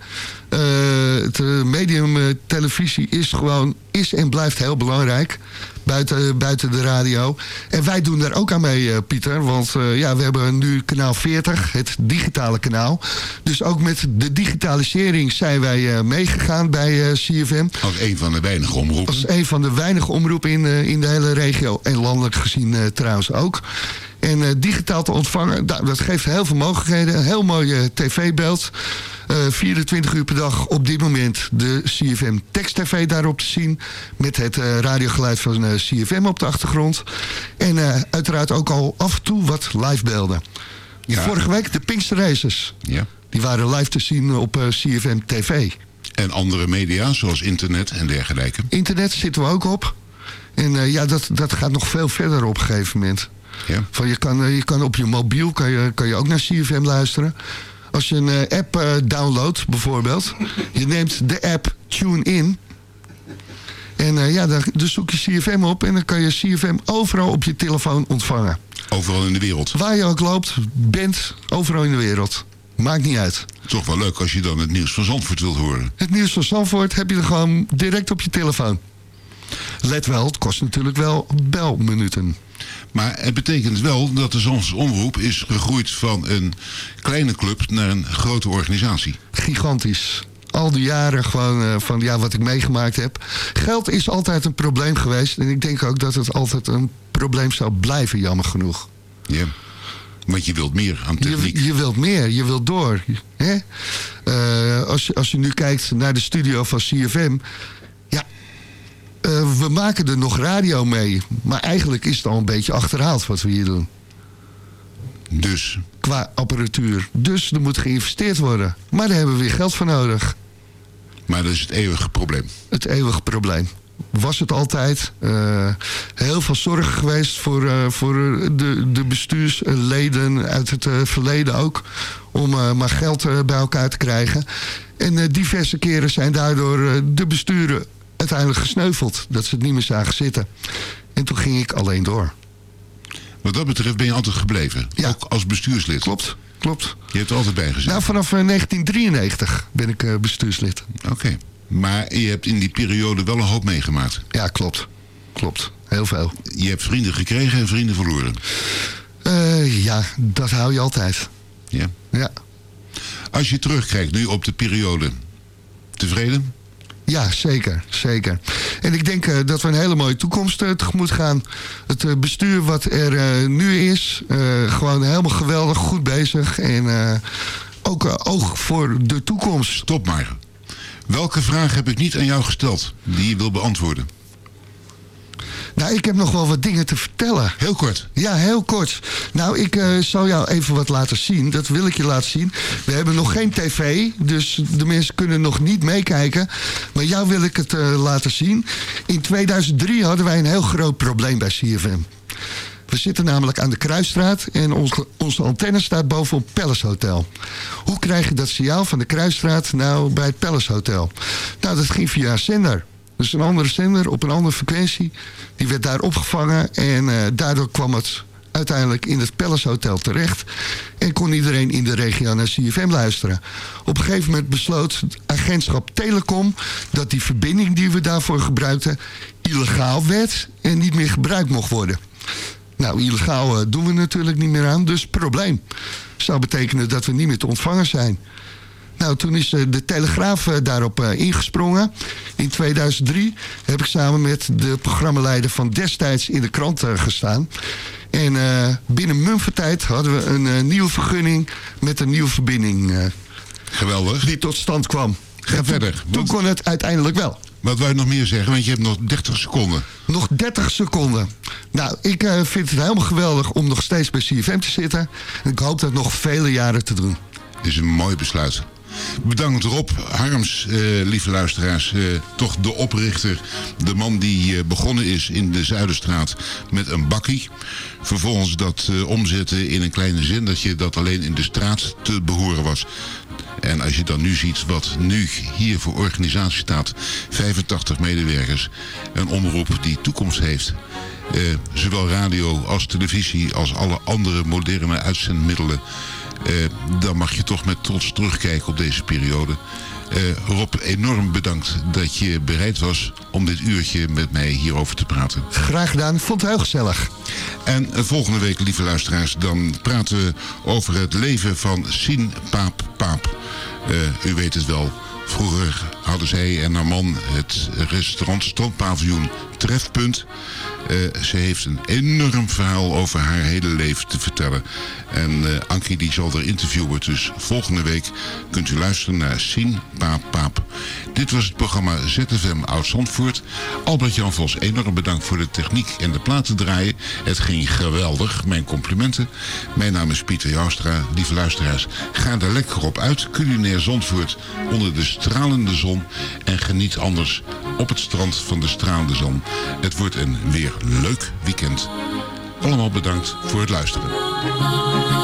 E: Eh, het eh, medium eh, televisie is gewoon, is en blijft heel belangrijk. Buiten, buiten de radio. En wij doen daar ook aan mee, Pieter. Want ja, we hebben nu kanaal 40, het digitale kanaal. Dus ook met de digitalisering zijn wij meegegaan bij CFM.
D: Als een van de weinige omroepen.
E: Als een van de weinige omroepen in, in de hele regio. En landelijk gezien trouwens ook. En uh, digitaal te ontvangen, dat, dat geeft heel veel mogelijkheden. Een heel mooi uh, tv-beeld. Uh, 24 uur per dag op dit moment de CFM Text TV daarop te zien. Met het radiogeluid van CFM op de achtergrond. En uiteraard ook al af en toe wat livebeelden. Ja. Vorige week de Pinkster Races.
D: Ja.
E: Die waren live te zien op CFM TV.
D: En andere media, zoals internet en dergelijke.
E: Internet zitten we ook op. En ja, dat, dat gaat nog veel verder op een gegeven moment.
D: Ja.
E: Van je, kan, je kan op je mobiel kan je, kan je ook naar CFM luisteren. Als je een uh, app uh, downloadt bijvoorbeeld. Je neemt de app TuneIn. En uh, ja, dan, dan zoek je CFM op. En dan kan je CFM overal op je telefoon ontvangen.
D: Overal in de wereld?
E: Waar je ook loopt, bent, overal in de wereld. Maakt niet uit.
D: Toch wel leuk als je dan het nieuws van Zandvoort wilt horen.
E: Het nieuws van Zandvoort heb je er gewoon direct op je telefoon. Let wel, het kost natuurlijk wel belminuten.
D: Maar het betekent wel dat de Zons Omroep is gegroeid van een kleine club naar een grote organisatie.
E: Gigantisch. Al die jaren gewoon uh, van ja, wat ik meegemaakt heb. Geld is altijd een probleem geweest. En ik denk ook dat het altijd een probleem zou blijven, jammer genoeg.
D: Ja. Want je wilt meer aan techniek.
E: Je, je wilt meer, je wilt door. Hè? Uh, als, je, als je nu kijkt naar de studio van CFM... Uh, we maken er nog radio mee. Maar eigenlijk is het al een beetje achterhaald wat we hier doen.
D: Dus?
E: Qua apparatuur. Dus er moet geïnvesteerd worden. Maar daar hebben we weer geld voor nodig.
D: Maar dat is het eeuwige probleem.
E: Het eeuwige probleem. Was het altijd. Uh, heel veel zorgen geweest voor, uh, voor de, de bestuursleden uit het verleden ook. Om maar geld bij elkaar te krijgen. En diverse keren zijn daardoor de besturen uiteindelijk gesneuveld. Dat ze het niet meer zagen zitten. En toen ging ik alleen door.
D: Wat dat betreft ben je altijd gebleven.
E: Ja.
D: Ook als bestuurslid.
E: Klopt, klopt.
D: Je hebt er altijd bij gezeten.
E: Nou, vanaf 1993 ben ik uh, bestuurslid.
D: Oké. Okay. Maar je hebt in die periode wel een hoop meegemaakt.
E: Ja, klopt. Klopt. Heel veel.
D: Je hebt vrienden gekregen en vrienden verloren.
E: Uh, ja, dat hou je altijd.
D: Ja.
E: Ja.
D: Als je terugkijkt nu op de periode, tevreden?
E: Ja, zeker. zeker. En ik denk uh, dat we een hele mooie toekomst uh, tegemoet gaan. Het uh, bestuur wat er nu is, gewoon helemaal geweldig, goed bezig. En ook oog voor de toekomst.
D: Stop maar. Welke vraag heb ik niet aan jou gesteld die je wil beantwoorden?
E: Nou, ik heb nog wel wat dingen te vertellen.
D: Heel kort?
E: Ja, heel kort. Nou, ik uh, zal jou even wat laten zien. Dat wil ik je laten zien. We hebben nog geen tv, dus de mensen kunnen nog niet meekijken. Maar jou wil ik het uh, laten zien. In 2003 hadden wij een heel groot probleem bij CFM. We zitten namelijk aan de Kruisstraat en onze, onze antenne staat boven op Palace Hotel. Hoe krijg je dat signaal van de Kruisstraat nou bij het Palace Hotel? Nou, dat ging via zender. Dus een andere zender op een andere frequentie. Die werd daar opgevangen en uh, daardoor kwam het uiteindelijk in het Palace Hotel terecht. En kon iedereen in de regio naar CFM luisteren. Op een gegeven moment besloot het agentschap Telecom... dat die verbinding die we daarvoor gebruikten illegaal werd... en niet meer gebruikt mocht worden. Nou, illegaal uh, doen we natuurlijk niet meer aan, dus probleem. Zou betekenen dat we niet meer te ontvangen zijn. Nou, toen is de Telegraaf daarop ingesprongen. In 2003 heb ik samen met de programmaleider van destijds in de krant gestaan. En binnen mumfertijd hadden we een nieuwe vergunning met een nieuwe verbinding.
D: Geweldig.
E: Die tot stand kwam.
D: Ga
E: en
D: verder.
E: Toen, toen kon het uiteindelijk wel.
D: Wat wou je nog meer zeggen? Want je hebt nog 30 seconden.
E: Nog 30 seconden. Nou, ik uh, vind het helemaal geweldig om nog steeds bij CFM te zitten. En ik hoop dat nog vele jaren te doen.
D: Dit is een mooi besluit. Bedankt Rob Harms, eh, lieve luisteraars. eh, toch de oprichter, de man die eh, begonnen is in de Zuiderstraat met een bakkie. Vervolgens dat omzetten in een kleine zendertje dat alleen in de straat te behoren was. En als je dan nu ziet wat nu hier voor organisatie staat, 85 medewerkers, een omroep die toekomst heeft. Zowel radio als televisie als alle andere moderne uitzendmiddelen. Eh, dan mag je toch met trots terugkijken op deze periode. Eh, Rob, enorm bedankt dat je bereid was om dit uurtje met mij hierover te praten.
E: Graag gedaan, vond het heel gezellig.
D: En volgende week, lieve luisteraars, dan praten we over het leven van Sien Paap Paap. Eh, u weet het wel. Vroeger hadden zij en haar man het restaurant Strandpaviljoen Trefpunt. Eh, ze heeft een enorm verhaal over haar hele leven te vertellen. En eh Ankie die zal er interviewen. Dus volgende week kunt u luisteren naar Sien Paap Paap. Dit was het programma ZFM Oud-Zandvoort. Albert-Jan Vos, enorm bedankt voor de techniek en de platen draaien. Het ging geweldig, mijn complimenten. Mijn naam is Pieter Joustra. Lieve luisteraars, ga er lekker op uit. Culinair Zandvoort onder de stralende zon. En geniet anders op het strand van de stralende zon. Het wordt een weer leuk weekend. Allemaal bedankt voor het luisteren.